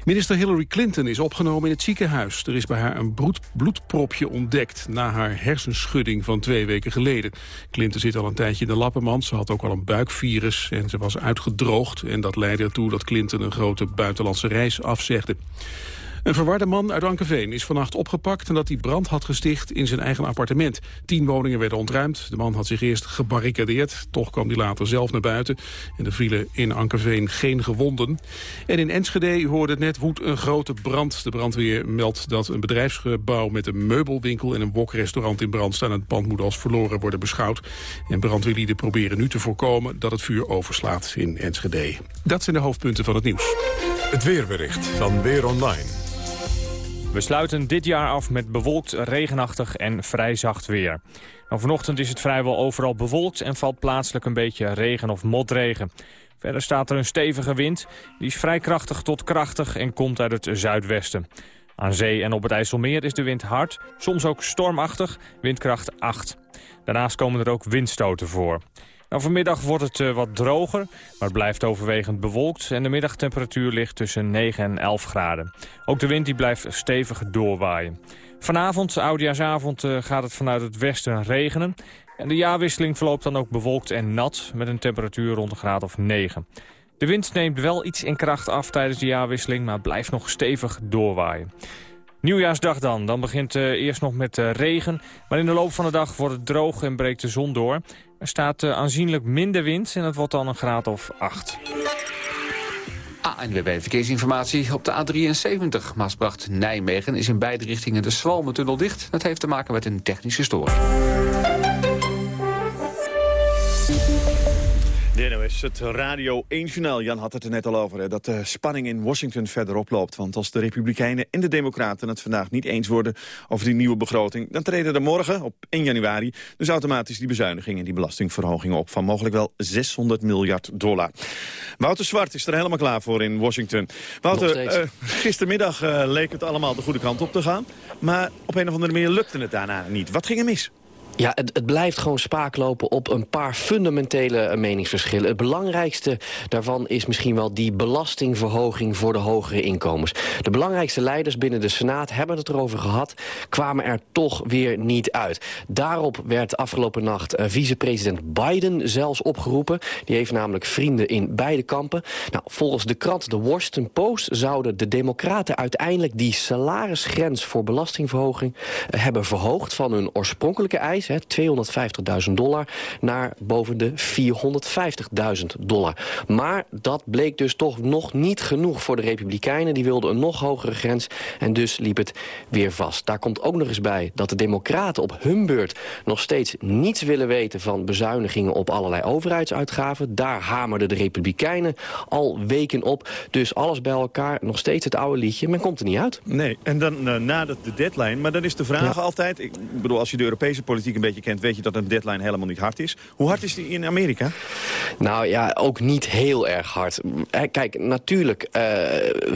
Minister Hillary Clinton is opgenomen in het ziekenhuis. Er is bij haar een bloedpropje ontdekt na haar hersenschudding van twee weken geleden. Clinton zit al een tijdje in de lappenmand. Ze had ook al een buikvirus en ze was uitgedroogd. En dat leidde ertoe dat Clinton een grote buitenlandse reis afzegde. Een verwarde man uit Ankeveen is vannacht opgepakt... nadat hij brand had gesticht in zijn eigen appartement. Tien woningen werden ontruimd. De man had zich eerst gebarricadeerd. Toch kwam hij later zelf naar buiten. En er vielen in Ankeveen geen gewonden. En in Enschede hoorde net woed een grote brand. De brandweer meldt dat een bedrijfsgebouw met een meubelwinkel... en een wokrestaurant in brand staan. Het pand moet als verloren worden beschouwd. En brandweerlieden proberen nu te voorkomen... dat het vuur overslaat in Enschede. Dat zijn de hoofdpunten van het nieuws. Het weerbericht van Weer Online. We sluiten dit jaar af met bewolkt, regenachtig en vrij zacht weer. Nou, vanochtend is het vrijwel overal bewolkt en valt plaatselijk een beetje regen of motregen. Verder staat er een stevige wind. Die is vrij krachtig tot krachtig en komt uit het zuidwesten. Aan zee en op het IJsselmeer is de wind hard, soms ook stormachtig, windkracht 8. Daarnaast komen er ook windstoten voor. Nou, vanmiddag wordt het uh, wat droger, maar het blijft overwegend bewolkt... en de middagtemperatuur ligt tussen 9 en 11 graden. Ook de wind die blijft stevig doorwaaien. Vanavond, oudjaarsavond, uh, gaat het vanuit het westen regenen... en de jaarwisseling verloopt dan ook bewolkt en nat... met een temperatuur rond een graad of 9. De wind neemt wel iets in kracht af tijdens de jaarwisseling... maar blijft nog stevig doorwaaien. Nieuwjaarsdag dan. Dan begint uh, eerst nog met regen. Maar in de loop van de dag wordt het droog en breekt de zon door. Er staat uh, aanzienlijk minder wind en het wordt dan een graad of 8. ANWB Verkeersinformatie op de A73. Maasbracht-Nijmegen is in beide richtingen de Zwalmentunnel dicht. Dat heeft te maken met een technische storing. NOS, het Radio 1-journaal. Jan had het er net al over, hè, dat de spanning in Washington verder oploopt. Want als de Republikeinen en de Democraten het vandaag niet eens worden over die nieuwe begroting... dan treden er morgen, op 1 januari, dus automatisch die bezuinigingen... en die belastingverhogingen op van mogelijk wel 600 miljard dollar. Wouter Zwart is er helemaal klaar voor in Washington. Wouter, uh, gistermiddag uh, leek het allemaal de goede kant op te gaan. Maar op een of andere manier lukte het daarna niet. Wat ging er mis? Ja, het, het, blijft gewoon spaak lopen op een paar fundamentele eh, meningsverschillen. Het belangrijkste daarvan is misschien wel die belastingverhoging voor de hogere inkomens. De belangrijkste leiders binnen de Senaat hebben het erover gehad, kwamen er toch weer niet uit. Daarop werd afgelopen nacht uh, vicepresident Biden zelfs opgeroepen. Die heeft namelijk vrienden in beide kampen. Nou, volgens de krant The Washington Post zouden de democraten uiteindelijk die salarisgrens voor belastingverhoging uh, hebben verhoogd van hun oorspronkelijke eis 250.000 dollar, naar boven de 450.000 dollar. Maar dat bleek dus toch nog niet genoeg voor de Republikeinen. Die wilden een nog hogere grens en dus liep het weer vast. Daar komt ook nog eens bij dat de Democraten op hun beurt nog steeds niets willen weten van bezuinigingen op allerlei overheidsuitgaven. Daar hamerden de Republikeinen al weken op. Dus alles bij elkaar, nog steeds het oude liedje. Men komt er niet uit. Nee, en dan uh, na de, de deadline. Maar dan is de vraag ja. altijd... Ik bedoel, als je de Europese politiek een beetje kent... weet je dat een deadline helemaal niet hard is. Hoe hard is die in Amerika? Nou ja, ook niet heel erg hard. Kijk, natuurlijk, uh,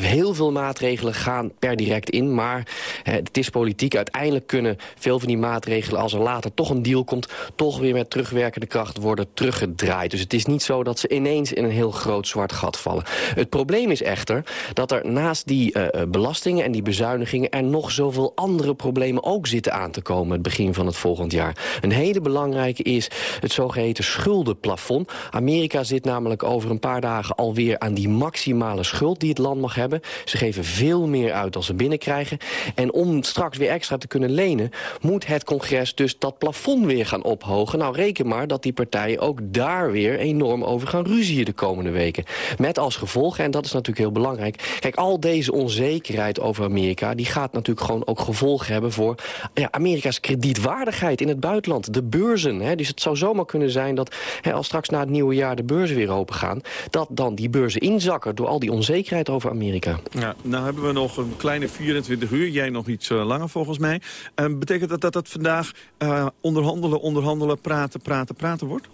heel veel maatregelen gaan per direct in. Maar uh, het is politiek. Uiteindelijk kunnen veel van die maatregelen... als er later toch een deal komt... toch weer met terugwerkende kracht worden teruggedraaid. Dus het is niet zo dat ze ineens in een heel groot zwart gat vallen. Het probleem is echter dat er naast die belastingen en die bezuinigingen... er nog zoveel andere problemen ook zitten aan te komen... het begin van het volgend jaar. Een hele belangrijke is het zogeheten schuldenplafond. Amerika zit namelijk over een paar dagen alweer aan die maximale schuld die het land mag hebben. Ze geven veel meer uit dan ze binnenkrijgen. En om straks weer extra te kunnen lenen... moet het congres dus dat plafond weer gaan ophogen. Nou, reken maar dat die partijen ook daar weer enorm over gaan ruzien de komende weken. Met als gevolg, en dat is natuurlijk heel belangrijk... kijk, al deze onzekerheid over Amerika... die gaat natuurlijk gewoon ook gevolgen hebben voor ja, Amerika's kredietwaardigheid in het buitenland. De beurzen. Hè. Dus het zou zomaar kunnen zijn dat hè, als straks na het nieuwe jaar de beurzen weer open gaan... dat dan die beurzen inzakken door al die onzekerheid over Amerika. Ja, nou hebben we nog een kleine 24 uur. Jij nog iets uh, langer volgens mij. Uh, betekent dat dat het vandaag uh, onderhandelen, onderhandelen, praten, praten, praten wordt?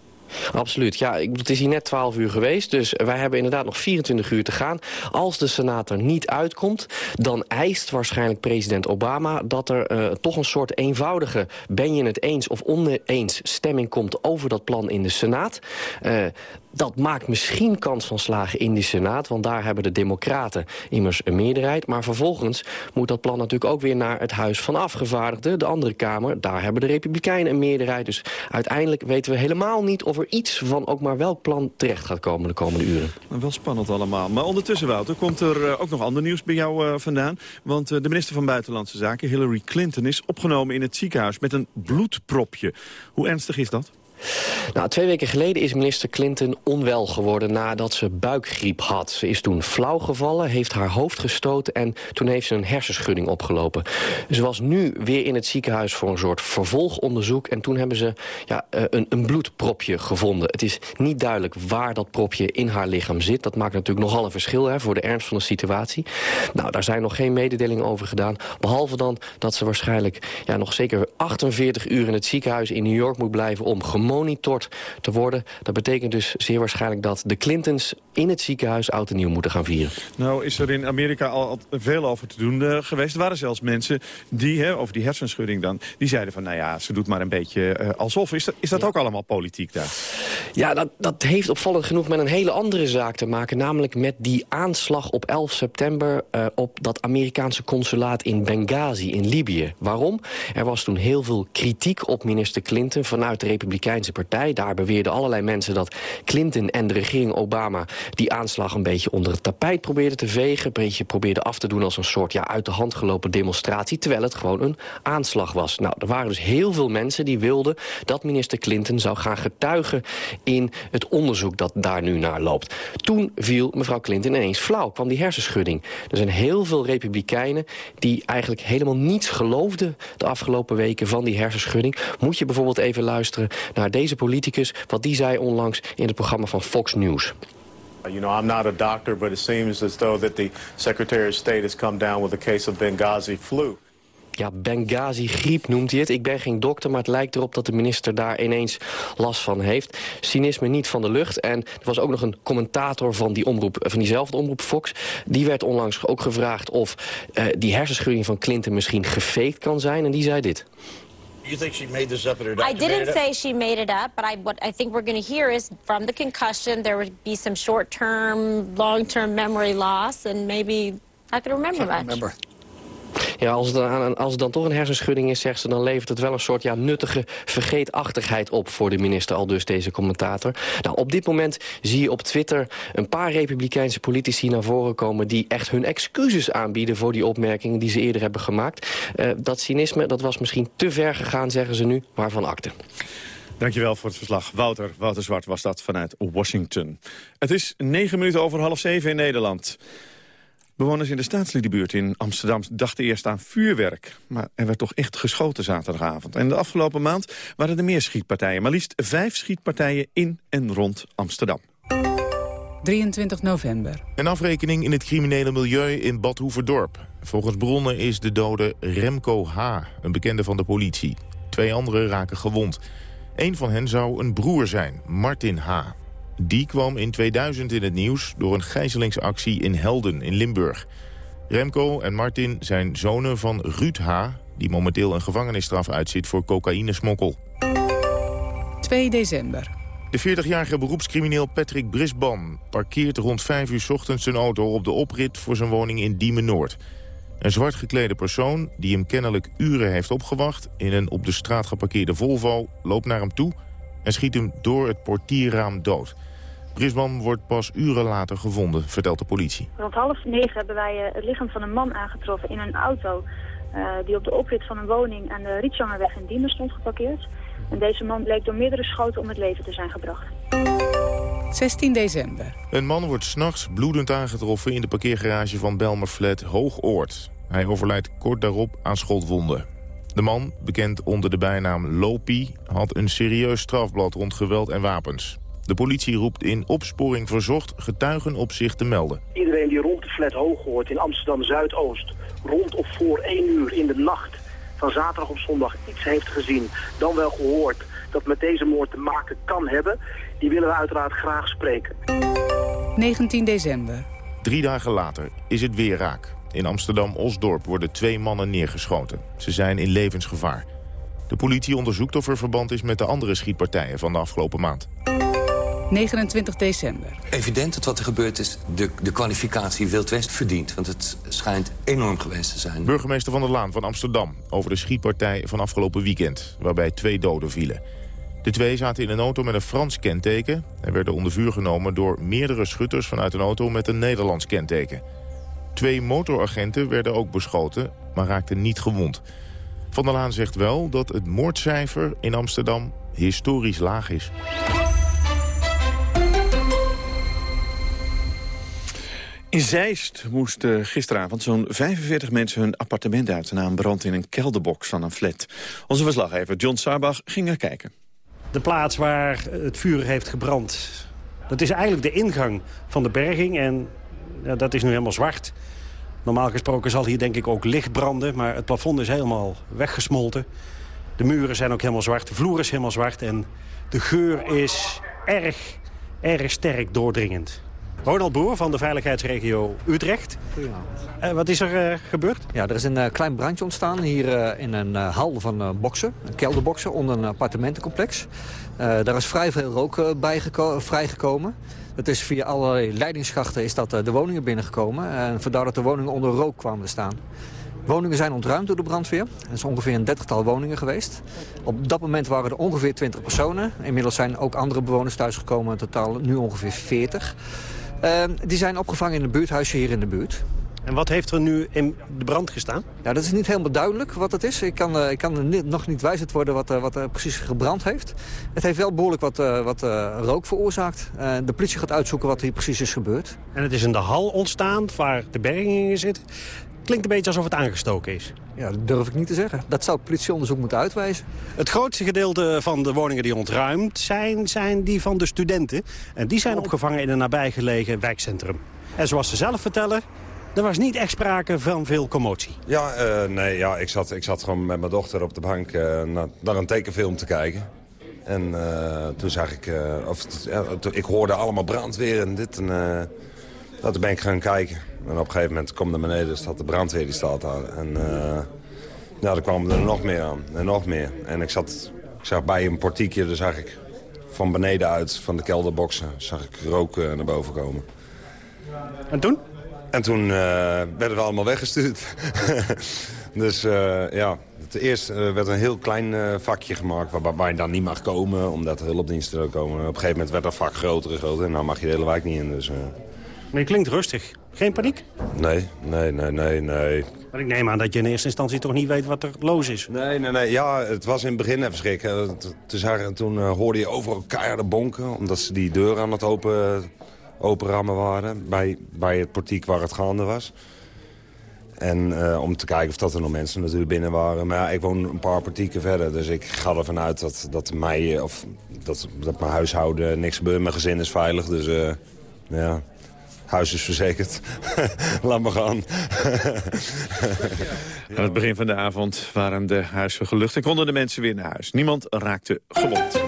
Absoluut. Ja, het is hier net 12 uur geweest, dus wij hebben inderdaad nog 24 uur te gaan. Als de Senaat er niet uitkomt, dan eist waarschijnlijk president Obama... dat er uh, toch een soort eenvoudige ben je het eens of oneens stemming komt over dat plan in de Senaat. Uh, dat maakt misschien kans van slagen in die Senaat... want daar hebben de democraten immers een meerderheid. Maar vervolgens moet dat plan natuurlijk ook weer naar het Huis van Afgevaardigden... de andere Kamer, daar hebben de Republikeinen een meerderheid. Dus uiteindelijk weten we helemaal niet of er iets van ook maar welk plan terecht gaat komen de komende uren. Wel spannend allemaal. Maar ondertussen, Wouter, komt er uh, ook nog ander nieuws bij jou uh, vandaan. Want uh, de minister van Buitenlandse Zaken, Hillary Clinton... is opgenomen in het ziekenhuis met een bloedpropje. Hoe ernstig is dat? Nou, twee weken geleden is minister Clinton onwel geworden nadat ze buikgriep had. Ze is toen flauw gevallen, heeft haar hoofd gestoten en toen heeft ze een hersenschudding opgelopen. Ze was nu weer in het ziekenhuis voor een soort vervolgonderzoek en toen hebben ze ja, een, een bloedpropje gevonden. Het is niet duidelijk waar dat propje in haar lichaam zit. Dat maakt natuurlijk nogal een verschil hè, voor de ernst van de situatie. Nou, daar zijn nog geen mededelingen over gedaan. Behalve dan dat ze waarschijnlijk ja, nog zeker 48 uur in het ziekenhuis in New York moet blijven om gemonitord te worden. Dat betekent dus zeer waarschijnlijk dat de Clintons in het ziekenhuis oud en nieuw moeten gaan vieren. Nou is er in Amerika al veel over te doen uh, geweest. Er waren zelfs mensen die, hè, over die hersenschudding dan, die zeiden van nou ja, ze doet maar een beetje uh, alsof. Is dat, is dat ja. ook allemaal politiek daar? Ja, dat, dat heeft opvallend genoeg met een hele andere zaak te maken. Namelijk met die aanslag op 11 september uh, op dat Amerikaanse consulaat in Benghazi in Libië. Waarom? Er was toen heel veel kritiek op minister Clinton vanuit de Republikeinse partij. Daar beweerden allerlei mensen dat Clinton en de regering Obama die aanslag een beetje onder het tapijt probeerden te vegen. Een beetje probeerden af te doen als een soort ja, uit de hand gelopen demonstratie. Terwijl het gewoon een aanslag was. Nou, er waren dus heel veel mensen die wilden dat minister Clinton zou gaan getuigen in het onderzoek dat daar nu naar loopt. Toen viel mevrouw Clinton ineens flauw, kwam die hersenschudding. Er zijn heel veel republikeinen die eigenlijk helemaal niets geloofden de afgelopen weken van die hersenschudding. Moet je bijvoorbeeld even luisteren naar deze politicus, wat die zei onlangs in het programma van Fox News. You know, I'm not a doctor, but it seems as though that the Secretary of State has come down with a case of Benghazi flu. Ja, Benghazi-griep noemt hij het. Ik ben geen dokter, maar het lijkt erop dat de minister daar ineens last van heeft. Cynisme niet van de lucht. En er was ook nog een commentator van, die omroep, van diezelfde omroep Fox. Die werd onlangs ook gevraagd of uh, die hersenschudding van Clinton misschien gefaked kan zijn. En die zei dit. You think she made this up in her doctor? I didn't say she made it up, but I, what I think we're going to hear is from the concussion, there would be some short-term, long-term memory loss, and maybe I could remember much. Remember. Ja, als het, dan, als dan toch een hersenschudding is, zegt ze... dan levert het wel een soort ja, nuttige vergeetachtigheid op... voor de minister, al dus deze commentator. Nou, op dit moment zie je op Twitter een paar republikeinse politici naar voren komen... die echt hun excuses aanbieden voor die opmerkingen die ze eerder hebben gemaakt. Uh, dat cynisme, dat was misschien te ver gegaan, zeggen ze nu, waarvan akte. Dankjewel voor het verslag. Wouter, Wouter Zwart was dat vanuit Washington. Het is negen minuten over half zeven in Nederland. Bewoners in de staatsliedenbuurt in Amsterdam dachten eerst aan vuurwerk. Maar er werd toch echt geschoten zaterdagavond. En de afgelopen maand waren er meer schietpartijen. Maar liefst vijf schietpartijen in en rond Amsterdam. 23 november. Een afrekening in het criminele milieu in Bad Hoeverdorp. Volgens bronnen is de dode Remco H., een bekende van de politie. Twee anderen raken gewond. Een van hen zou een broer zijn, Martin H. Die kwam in 2000 in het nieuws door een gijzelingsactie in Helden in Limburg. Remco en Martin zijn zonen van Ruud H., die momenteel een gevangenisstraf uitzit voor cocaïnesmokkel. 2 december. De 40-jarige beroepscrimineel Patrick Brisban parkeert rond 5 uur ochtends zijn auto op de oprit voor zijn woning in Diemen-Noord. Een zwart geklede persoon die hem kennelijk uren heeft opgewacht... in een op de straat geparkeerde Volvo loopt naar hem toe... en schiet hem door het portierraam dood. Brisbane wordt pas uren later gevonden, vertelt de politie. Rond half negen hebben wij eh, het lichaam van een man aangetroffen in een auto... Uh, die op de oprit van een woning aan de Rietsangerweg in Diemen stond geparkeerd. En deze man bleek door meerdere schoten om het leven te zijn gebracht. 16 december. Een man wordt s'nachts bloedend aangetroffen in de parkeergarage van Belmerflat Hoogoord. Hij overlijdt kort daarop aan schotwonden. De man, bekend onder de bijnaam Lopi, had een serieus strafblad rond geweld en wapens. De politie roept in opsporing verzocht getuigen op zich te melden. Iedereen die rond de flat Hoogoord in Amsterdam-Zuidoost... rond of voor 1 uur in de nacht van zaterdag op zondag iets heeft gezien... dan wel gehoord dat met deze moord te maken kan hebben... die willen we uiteraard graag spreken. 19 december. Drie dagen later is het weer raak. In Amsterdam-Osdorp worden twee mannen neergeschoten. Ze zijn in levensgevaar. De politie onderzoekt of er verband is met de andere schietpartijen van de afgelopen maand. 29 december. Evident dat wat er gebeurd is de, de kwalificatie Wild West verdient. Want het schijnt enorm geweest te zijn. Burgemeester Van der Laan van Amsterdam over de schietpartij van afgelopen weekend. Waarbij twee doden vielen. De twee zaten in een auto met een Frans kenteken... en werden onder vuur genomen door meerdere schutters vanuit een auto met een Nederlands kenteken. Twee motoragenten werden ook beschoten, maar raakten niet gewond. Van der Laan zegt wel dat het moordcijfer in Amsterdam historisch laag is. In Zeist moesten gisteravond zo'n 45 mensen hun appartement uit... na een brand in een kelderbox van een flat. Onze verslaggever John Sarbach ging er kijken. De plaats waar het vuur heeft gebrand, dat is eigenlijk de ingang van de berging. En ja, dat is nu helemaal zwart. Normaal gesproken zal hier denk ik ook licht branden... maar het plafond is helemaal weggesmolten. De muren zijn ook helemaal zwart, de vloer is helemaal zwart... en de geur is erg, erg sterk doordringend. Ronald Boer van de veiligheidsregio Utrecht. Uh, wat is er uh, gebeurd? Ja, er is een uh, klein brandje ontstaan hier in een hal van boksen. Een kelderboksen onder een appartementencomplex. daar is vrij veel rook bij vrijgekomen. Het is via allerlei leidingsschachten is dat de woningen binnengekomen. En vandaar dat de woningen onder rook kwamen te staan. Woningen zijn ontruimd door de brandweer. Er is ongeveer een dertigtal woningen geweest. Op dat moment waren er ongeveer 20 personen. Inmiddels zijn ook andere bewoners thuisgekomen. In totaal nu ongeveer 40. Uh, die zijn opgevangen in een buurthuisje hier in de buurt. En wat heeft er nu in de brand gestaan? Ja, dat is niet helemaal duidelijk wat het is. Ik kan, uh, ik kan nog niet wijzend worden wat, uh, wat er precies gebrand heeft. Het heeft wel behoorlijk wat, uh, wat rook veroorzaakt. de politie gaat uitzoeken wat hier precies is gebeurd. En het is in de hal ontstaan waar de bergingen zitten. Klinkt een beetje alsof het aangestoken is. Ja, dat durf ik niet te zeggen. Dat zou het politieonderzoek moeten uitwijzen. Het grootste gedeelte van de woningen die ontruimd zijn, zijn die van de studenten. En die zijn opgevangen in een nabijgelegen wijkcentrum. En zoals ze zelf vertellen, er was niet echt sprake van veel commotie. Ja, uh, nee, ja ik, zat, ik zat gewoon met mijn dochter op de bank uh, naar, naar, een tekenfilm te kijken. En uh, toen zag ik, of, ik hoorde allemaal brandweer en dit. En nou, toen ben ik gaan kijken. En op een gegeven moment kom naar beneden, staat de brandweer die staat daar. En uh, nou, er kwamen er nog meer aan. En nog meer. En ik zat ik zag bij een portiekje, daar zag ik van beneden uit, van de kelderboxen, zag ik rook uh, naar boven komen. En toen? En toen uh, werden we allemaal weggestuurd. dus ja, het eerst werd een heel klein vakje gemaakt waar, waar je dan niet mag komen, omdat de hulpdiensten er komen. Op een gegeven moment werd dat vak groter en groter en nou mag je de hele wijk niet in. Dus, maar je klinkt rustig. Geen paniek? Nee, nee, nee, nee, nee. Maar ik neem aan dat je in eerste instantie toch niet weet wat er los is. Nee, nee, nee. Ja, het was in het begin even schrikken. Toen, toen uh, hoorde je overal keiharde bonken. Omdat ze die deur aan het open, openrammen waren. Bij, bij het portiek waar het gaande was. En uh, om te kijken of dat er nog mensen natuurlijk binnen waren. Maar ja, ik woon een paar portieken verder. Dus ik ga ervan uit dat, dat, mij, of dat, dat mijn huishouden niks gebeurt. Mijn gezin is veilig. Dus uh, ja, huis is verzekerd. Laat maar gaan. Aan het begin van de avond waren de huizen gelucht en konden de mensen weer naar huis. Niemand raakte gewond.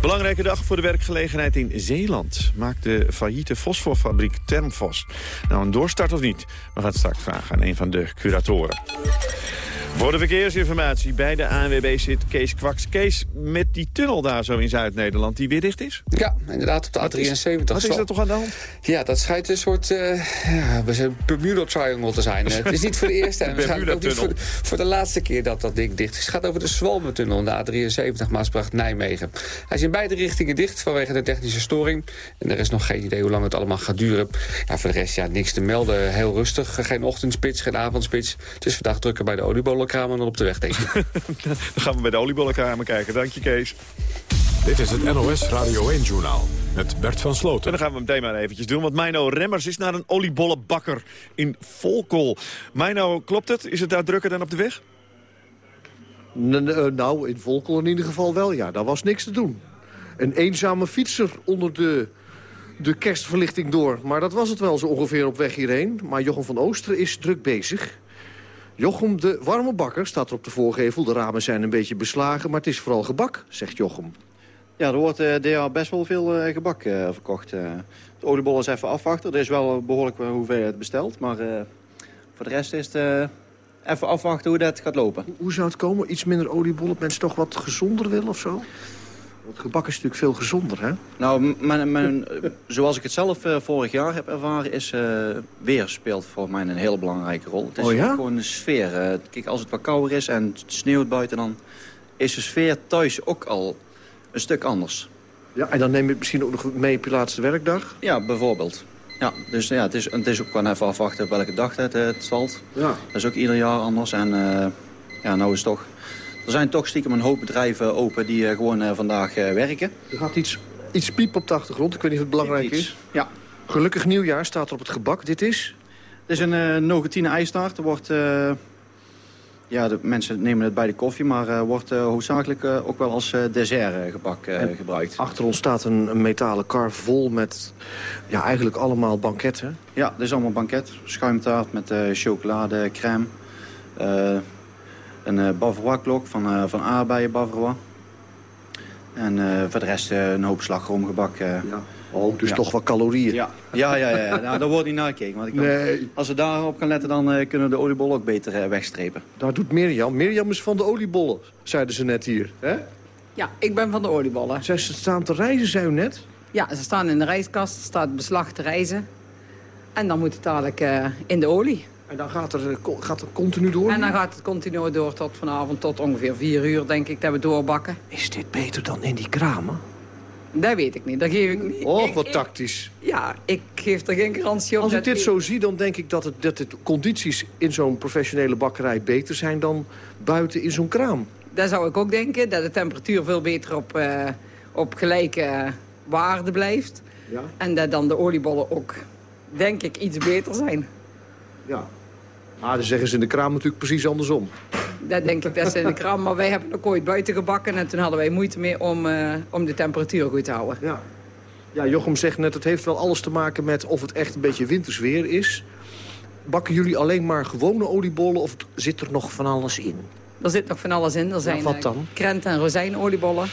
Belangrijke dag voor de werkgelegenheid in Zeeland. Maakt de failliete fosforfabriek Termfos nou een doorstart of niet? We gaan het straks vragen aan een van de curatoren. Voor de verkeersinformatie bij de ANWB zit Kees Kwaks. Kees, met die tunnel daar zo in Zuid-Nederland die weer dicht is? Ja, inderdaad, op de Wat is- A73. wat is er toch aan de hand? Ja, dat schijnt een soort uh, ja, we zijn Bermuda Triangle te zijn. het is niet voor de eerste en waarschijnlijk ook niet voor de, Bermuda-tunnel. voor de laatste keer dat dat ding dicht is. Het gaat over de Zwalmentunnel in de A73 Maasbracht-Nijmegen. Hij is in beide richtingen dicht vanwege de technische storing. En er is nog geen idee hoe lang het allemaal gaat duren. Ja, voor de rest ja, niks te melden. Heel rustig. Geen ochtendspits, geen avondspits. Het is vandaag drukker bij de oliebollenkramen dan op de weg, denk ik. Dan gaan we bij de oliebollenkamer kijken. Dank je, Kees. Dit is het NOS Radio 1-journaal met Bert van En Sloten. dan gaan we hem meteen maar eventjes doen. Want Mino Remmers is naar een oliebollenbakker in Volkel. Mino, klopt het? Is het daar drukker dan op de weg? N- eh, nou, in Volkel in ieder geval wel, ja. Daar was niks te doen. Een eenzame fietser onder de, de kerstverlichting door. Maar dat was het wel zo ongeveer op weg hierheen. Maar Jochem van Oosteren is druk bezig. Jochem, de warme bakker, staat er op de voorgevel. De ramen zijn een beetje beslagen, maar het is vooral gebak, zegt Jochem. Ja, er wordt dit jaar best wel veel eh, gebak eh, verkocht. de oliebol is even afwachten. Er is wel een behoorlijke hoeveelheid besteld. Maar voor de rest is het even afwachten hoe dat gaat lopen. Hoe zou het komen? Iets minder oliebollen, dat mensen toch wat gezonder willen of zo? Want gebak is natuurlijk veel gezonder, hè? Nou, mijn, mijn, zoals ik het zelf eh, vorig jaar heb ervaren... is eh, weer speelt voor mij een hele belangrijke rol. Het is Oh ja? gewoon een sfeer. eh. kijk, als het wat kouder is en het sneeuwt buiten... dan is de sfeer thuis ook al een stuk anders. Ja, en dan neem je het misschien ook nog mee op je laatste werkdag? Ja, bijvoorbeeld. Ja, dus ja, het, is, het is ook gewoon even afwachten op welke dag het, het valt. Ja. Dat is ook ieder jaar anders. En ja, nou is het toch... Er zijn toch stiekem een hoop bedrijven open die eh, gewoon eh, vandaag eh, werken. Er gaat iets, iets piep op de achtergrond. Ik weet niet of het belangrijk Iets. is. Ja. Gelukkig nieuwjaar staat er op het gebak. Dit is? Het is een Nogatine ijstaart. Er wordt... ja, de mensen nemen het bij de koffie, maar wordt hoofdzakelijk ook wel als dessertgebak gebruikt. Achter ons staat een, een metalen kar vol met ja, eigenlijk allemaal banketten. Ja, dit is allemaal banket. Schuimtaart met chocolade, crème. Een bavarois klok van, eh van aardbeien bavarois. En eh, voor de rest eh, een hoop slagroomgebak. eh. Ja. Oh, dus Ja. toch wat calorieën. Ja, ja, ja. ja. Nou, daar wordt niet naar gekeken. Want ik kan- Nee. Als we daarop gaan letten, dan eh, kunnen we de oliebollen ook beter eh, wegstrepen. Daar doet Mirjam. Mirjam is van de oliebollen, zeiden ze net hier. Hè? Ja, ik ben van de oliebollen. Zij staan te reizen, zei u net. Ja, ze staan in de rijstkast, er staat beslag te reizen. En dan moet het dadelijk eh, in de olie. En dan gaat, er, eh, gaat er continu door? En dan gaat het continu door tot vanavond, tot ongeveer vier uur, denk ik, dat we doorbakken. Is dit beter dan in die kramen? Dat weet ik niet, dat geef ik niet. Och, Ik- wat ik- tactisch. Ja, ik geef er geen garantie op. Als ik dit zo zie, dan denk ik dat, het, dat de condities in zo'n professionele bakkerij beter zijn dan buiten in zo'n kraam. Dat zou ik ook denken, dat de temperatuur veel beter op, eh, op gelijke eh, waarde blijft. Ja. En dat dan de oliebollen ook, denk ik, iets beter zijn. Ja. Maar dan zeggen ze in de kraam natuurlijk precies andersom. Dat denk ik best in de kram. Maar wij hebben ook ooit buiten gebakken. En toen hadden wij moeite mee om, eh, om de temperatuur goed te houden. Ja. Ja, Jochem zegt net, het heeft wel alles te maken met of het echt een beetje wintersweer is. Bakken jullie alleen maar gewone oliebollen of zit er nog van alles in? Er zit nog van alles in. Er zijn wat eh, dan? krent- en rozijnoliebollen.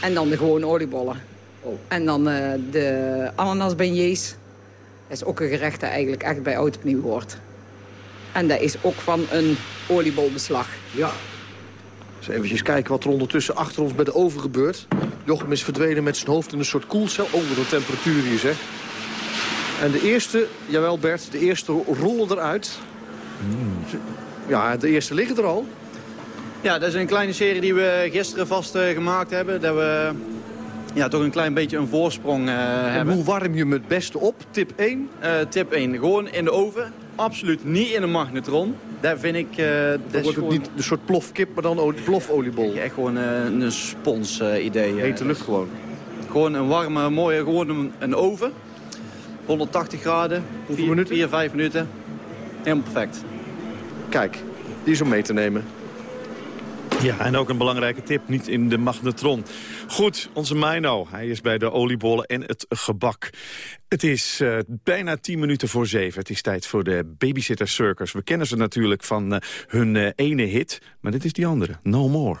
En dan de gewone oliebollen. Oh. En dan eh, de ananasbeignets. Dat is ook een gerecht dat eigenlijk echt bij oud opnieuw hoort. En dat is ook van een oliebolbeslag. Ja. Dus eventjes kijken wat er ondertussen achter ons bij de oven gebeurt. Jochem is verdwenen met zijn hoofd in een soort koelcel. Oh, wat een temperatuur hier, zeg. En de eerste, jawel Bert, de eerste rollen eruit. Ja, de eerste liggen er al. Ja, dat is een kleine serie die we gisteren vast eh, gemaakt hebben. Dat we ja, toch een klein beetje een voorsprong eh, En hebben. hoe warm je hem het beste op? Tip 1. Eh, tip 1, gewoon in de oven. Absoluut niet in een magnetron. Dat vind ik... eh dat wordt het gewoon- niet een soort plofkip, maar dan olie- plofoliebol. Echt gewoon eh, een spons eh, idee. Hete lucht gewoon. Gewoon een warme, mooie, gewoon een, een oven. 180 graden. Hoeveel 4, minuten? 4, 5 minuten. Helemaal perfect. Kijk, die is om mee te nemen. Ja, en ook een belangrijke tip, niet in de magnetron. Goed, onze Mino, hij is bij de oliebollen en het gebak. Het is eh, bijna tien minuten voor zeven. Het is tijd voor de Babysitter Circus. We kennen ze natuurlijk van eh, hun eh, ene hit, maar dit is die andere, No More.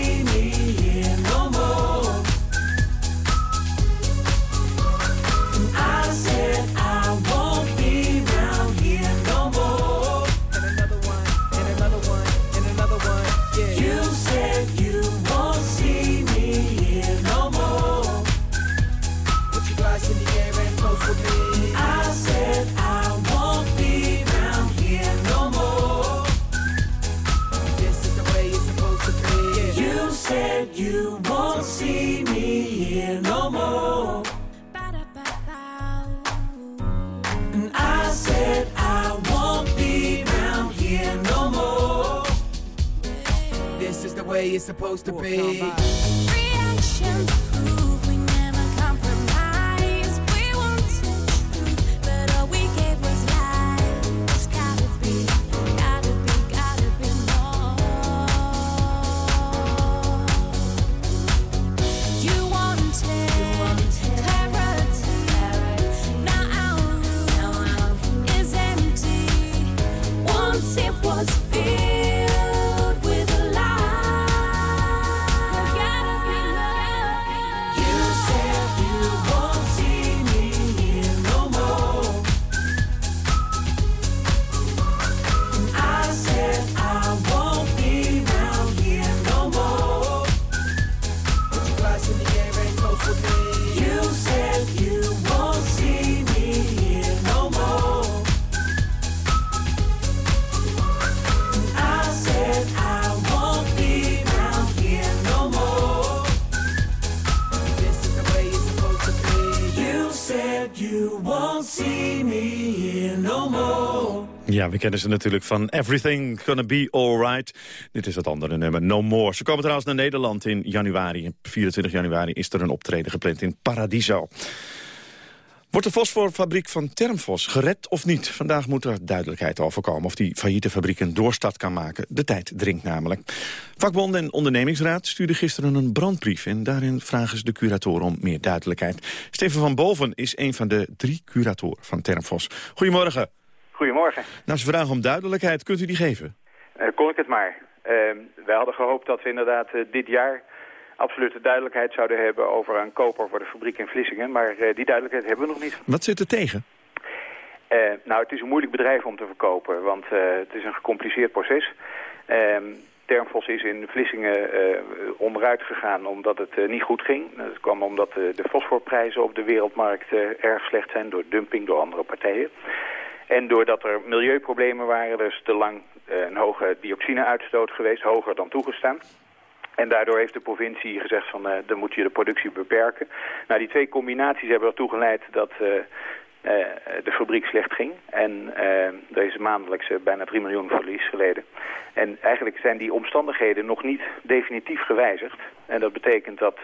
supposed to be. We kennen ze natuurlijk van Everything Gonna Be Alright. Dit is het andere nummer, No More. Ze komen trouwens naar Nederland in januari. Op 24 januari is er een optreden gepland in Paradiso. Wordt de fosforfabriek van Termfos gered of niet? Vandaag moet er duidelijkheid over komen of die failliete fabriek een doorstart kan maken. De tijd dringt namelijk. Vakbond en ondernemingsraad stuurden gisteren een brandbrief... en daarin vragen ze de curatoren om meer duidelijkheid. Steven van Boven is een van de drie curatoren van Termfos. Goedemorgen. Goedemorgen. Nou, ze vragen om duidelijkheid. Kunt u die geven? Eh, kon ik het maar. Uh, wij hadden gehoopt dat we inderdaad eh, dit jaar absolute duidelijkheid zouden hebben over een koper voor de fabriek in Vlissingen. Maar eh, die duidelijkheid hebben we nog niet. Wat zit er tegen? Nou, het is een moeilijk bedrijf om te verkopen, want het is een gecompliceerd proces. Ehm Termfos is in Vlissingen onderuit gegaan omdat het niet goed ging. Dat kwam omdat de fosforprijzen op de wereldmarkt erg slecht zijn door dumping door andere partijen. En doordat er milieuproblemen waren, is te lang eh, een hoge dioxine-uitstoot geweest, hoger dan toegestaan. En daardoor heeft de provincie gezegd van eh, dan moet je de productie beperken. Nou, die twee combinaties hebben ertoe geleid dat eh, de fabriek slecht ging. En er is maandelijks bijna 3 miljoen verlies geleden. En eigenlijk zijn die omstandigheden nog niet definitief gewijzigd. En dat betekent dat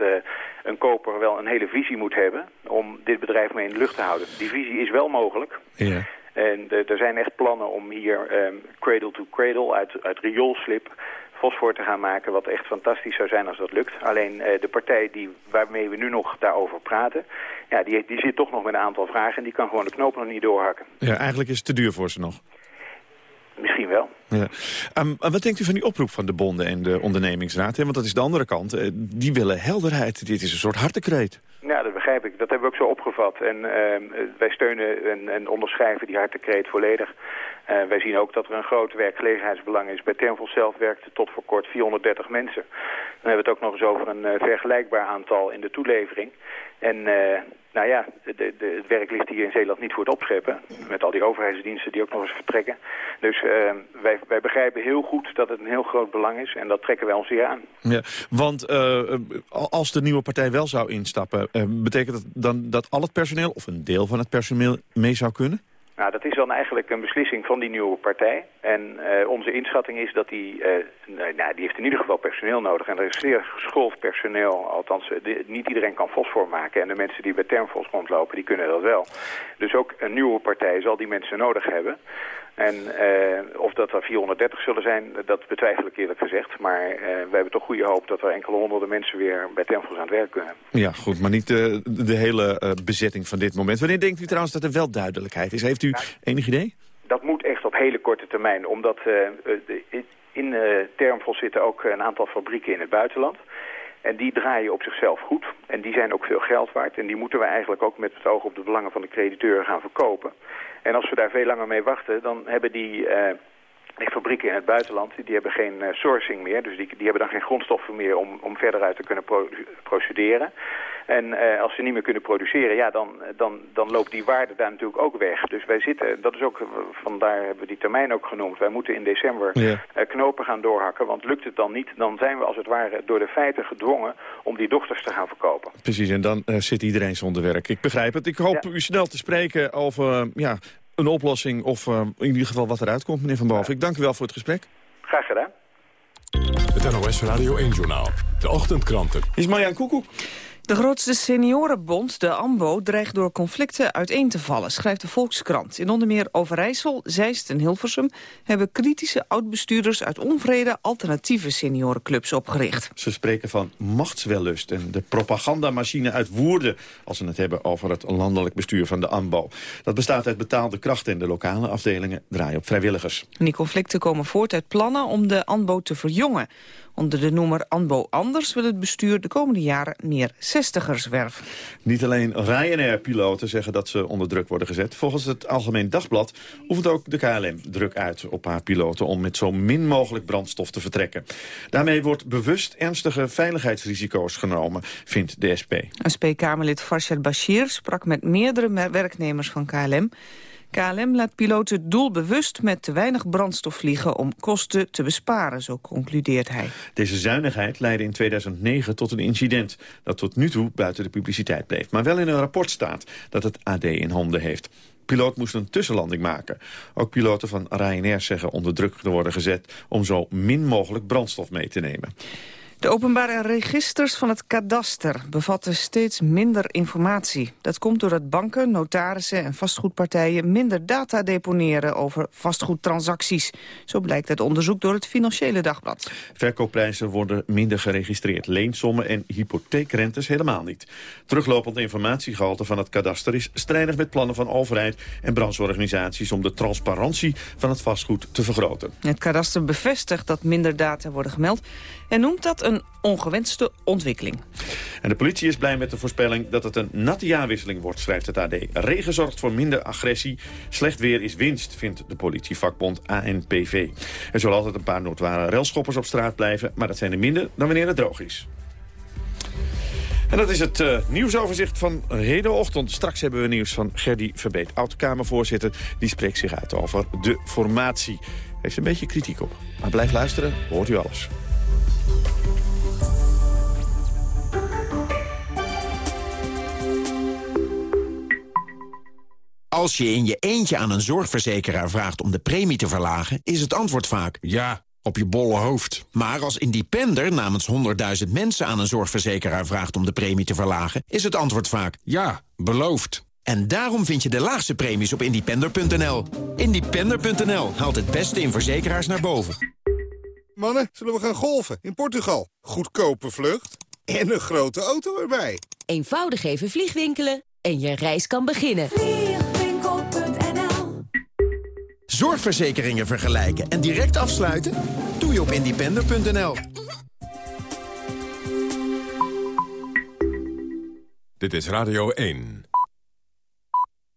een koper wel een hele visie moet hebben om dit bedrijf mee in de lucht te houden. Die visie is wel mogelijk. Ja. En eh, er zijn echt plannen om hier ehm, cradle to cradle uit, uit rioolslip fosfor te gaan maken, wat echt fantastisch zou zijn als dat lukt. Alleen eh, de partij die, waarmee we nu nog daarover praten, ja, die, die zit toch nog met een aantal vragen en die kan gewoon de knoop nog niet doorhakken. Ja, eigenlijk is het te duur voor ze nog. Misschien wel. Ja. Ehm, wat denkt u van die oproep van de bonden en de ondernemingsraad? Hè? Want dat is de andere kant. Eh, die willen helderheid. Dit is een soort hartekreet. Ja, dat begrijp ik. Dat hebben we ook zo opgevat. En ehm, wij steunen en, en onderschrijven die hartekreet volledig. Eh, wij zien ook dat er een groot werkgelegenheidsbelang is. Bij Termfos zelf werkte tot voor kort 430 mensen. Dan hebben we het ook nog eens over een eh, vergelijkbaar aantal in de toelevering. En eh, nou ja, het werk ligt hier in Zeeland niet voor het opscheppen. Met al die overheidsdiensten die ook nog eens vertrekken. Dus eh, wij, wij begrijpen heel goed dat het een heel groot belang is. En dat trekken wij ons hier aan. Ja, want eh, als de nieuwe partij wel zou instappen... eh, betekent dat dan dat al het personeel of een deel van het personeel mee zou kunnen? Nou, dat is dan eigenlijk een beslissing van die nieuwe partij. En eh, onze inschatting is dat die, eh, nou, die heeft in ieder geval personeel nodig. En er is zeer geschoold personeel, althans eh, niet iedereen kan fosfor maken. En de mensen die bij Termfos rondlopen, die kunnen dat wel. Dus ook een nieuwe partij zal die mensen nodig hebben. En eh, of dat er 430 zullen zijn, dat betwijfel ik eerlijk gezegd. Maar eh, we hebben toch goede hoop dat er enkele honderden mensen weer bij Termfos aan het werk kunnen. Ja, goed, maar niet de, de hele eh, bezetting van dit moment. Wanneer denkt u trouwens dat er wel duidelijkheid is? Heeft u enig idee? Dat moet echt op hele korte termijn, omdat eh, eh, in uh, Termfos zitten ook een aantal fabrieken in het buitenland. En die draaien op zichzelf goed. En die zijn ook veel geld waard. En die moeten we eigenlijk ook met het oog op de belangen van de crediteuren gaan verkopen. En als we daar veel langer mee wachten, dan hebben die, eh, die fabrieken in het buitenland... die hebben geen eh, sourcing meer. Dus die, die hebben dan geen grondstoffen meer om, om verder uit te kunnen pro- procederen. En eh, als ze niet meer kunnen produceren, ja, dan, dan, dan loopt die waarde daar natuurlijk ook weg. Dus wij zitten, dat is ook, eh, vandaar hebben we die termijn ook genoemd. Wij moeten in december Ja. eh, knopen gaan doorhakken. Want lukt het dan niet, dan zijn we als het ware door de feiten gedwongen om die dochters te gaan verkopen. Precies, en dan zit iedereen zonder werk. Ik begrijp het. Ik hoop u snel te spreken over ja, een oplossing... of in ieder geval wat eruit komt, meneer Van Boven. Ik dank u wel voor het gesprek. Graag gedaan. Het NOS Radio 1-journaal. De ochtendkranten. Is Marjan Koekoek. De grootste seniorenbond, de AMBO, dreigt door conflicten uiteen te vallen, schrijft de Volkskrant. In onder meer Overijssel, Zeist en Hilversum hebben kritische oud-bestuurders uit onvrede alternatieve seniorenclubs opgericht. Ze spreken van machtswellust en de propagandamachine uit Woerden... als ze het hebben over het landelijk bestuur van de AMBO. Dat bestaat uit betaalde krachten en de lokale afdelingen draaien op vrijwilligers. En die conflicten komen voort uit plannen om de ANBO te verjongen. Onder de noemer ANBO Anders wil het bestuur de komende jaren meer zestigers werven. Niet alleen Ryanair-piloten zeggen dat ze onder druk worden gezet. Volgens het Algemeen Dagblad oefent ook de KLM druk uit op haar piloten... om met zo min mogelijk brandstof te vertrekken. Daarmee wordt bewust ernstige veiligheidsrisico's genomen, vindt de SP. SP-Kamerlid Farshad Bashir sprak met meerdere mer- werknemers van KLM. KLM laat piloten doelbewust met te weinig brandstof vliegen om kosten te besparen, zo concludeert hij. Deze zuinigheid leidde in 2009 tot een incident... dat tot nu toe buiten de publiciteit bleef. Maar wel in een rapport staat dat het AD in handen heeft. Piloot moest een tussenlanding maken. Ook piloten van Ryanair zeggen onder druk te worden gezet... om zo min mogelijk brandstof mee te nemen. De openbare registers van het kadaster bevatten steeds minder informatie. Dat komt doordat banken, notarissen en vastgoedpartijen minder data deponeren over vastgoedtransacties. Zo blijkt uit onderzoek door het Financiële Dagblad. Verkoopprijzen worden minder geregistreerd. Leensommen en hypotheekrentes helemaal niet. Teruglopend informatiegehalte van het kadaster is strijdig met plannen van overheid en brancheorganisaties om de transparantie van het vastgoed te vergroten. Het kadaster bevestigt dat minder data worden gemeld en noemt dat een ongewenste ontwikkeling. En de politie is blij met de voorspelling dat het een natte jaarwisseling wordt, schrijft het AD. Regen zorgt voor minder agressie. Slecht weer is winst, vindt de politievakbond ANPV. Er zullen altijd een paar noodware relschoppers op straat blijven, maar dat zijn er minder dan wanneer het droog is. En dat is het eh, nieuwsoverzicht van hedenochtend. Straks hebben we nieuws van Gerdy Verbeet, oud-Kamervoorzitter. Die spreekt zich uit over de formatie. Heeft een beetje kritiek op. Maar blijf luisteren, hoort u alles. Als je in je eentje aan een zorgverzekeraar vraagt om de premie te verlagen... is het antwoord vaak... Ja, op je bolle hoofd. Maar als independer namens 100.000 mensen aan een zorgverzekeraar vraagt... om de premie te verlagen, is het antwoord vaak... Ja, beloofd. En daarom vind je de laagste premies op independer.nl. Independer.nl haalt het beste in verzekeraars naar boven. Mannen, zullen we gaan golfen in Portugal? Goedkope vlucht en een grote auto erbij. Eenvoudig even vliegwinkelen en je reis kan beginnen. Zorgverzekeringen vergelijken en direct afsluiten? Doe je op independer.nl. Dit is Radio 1.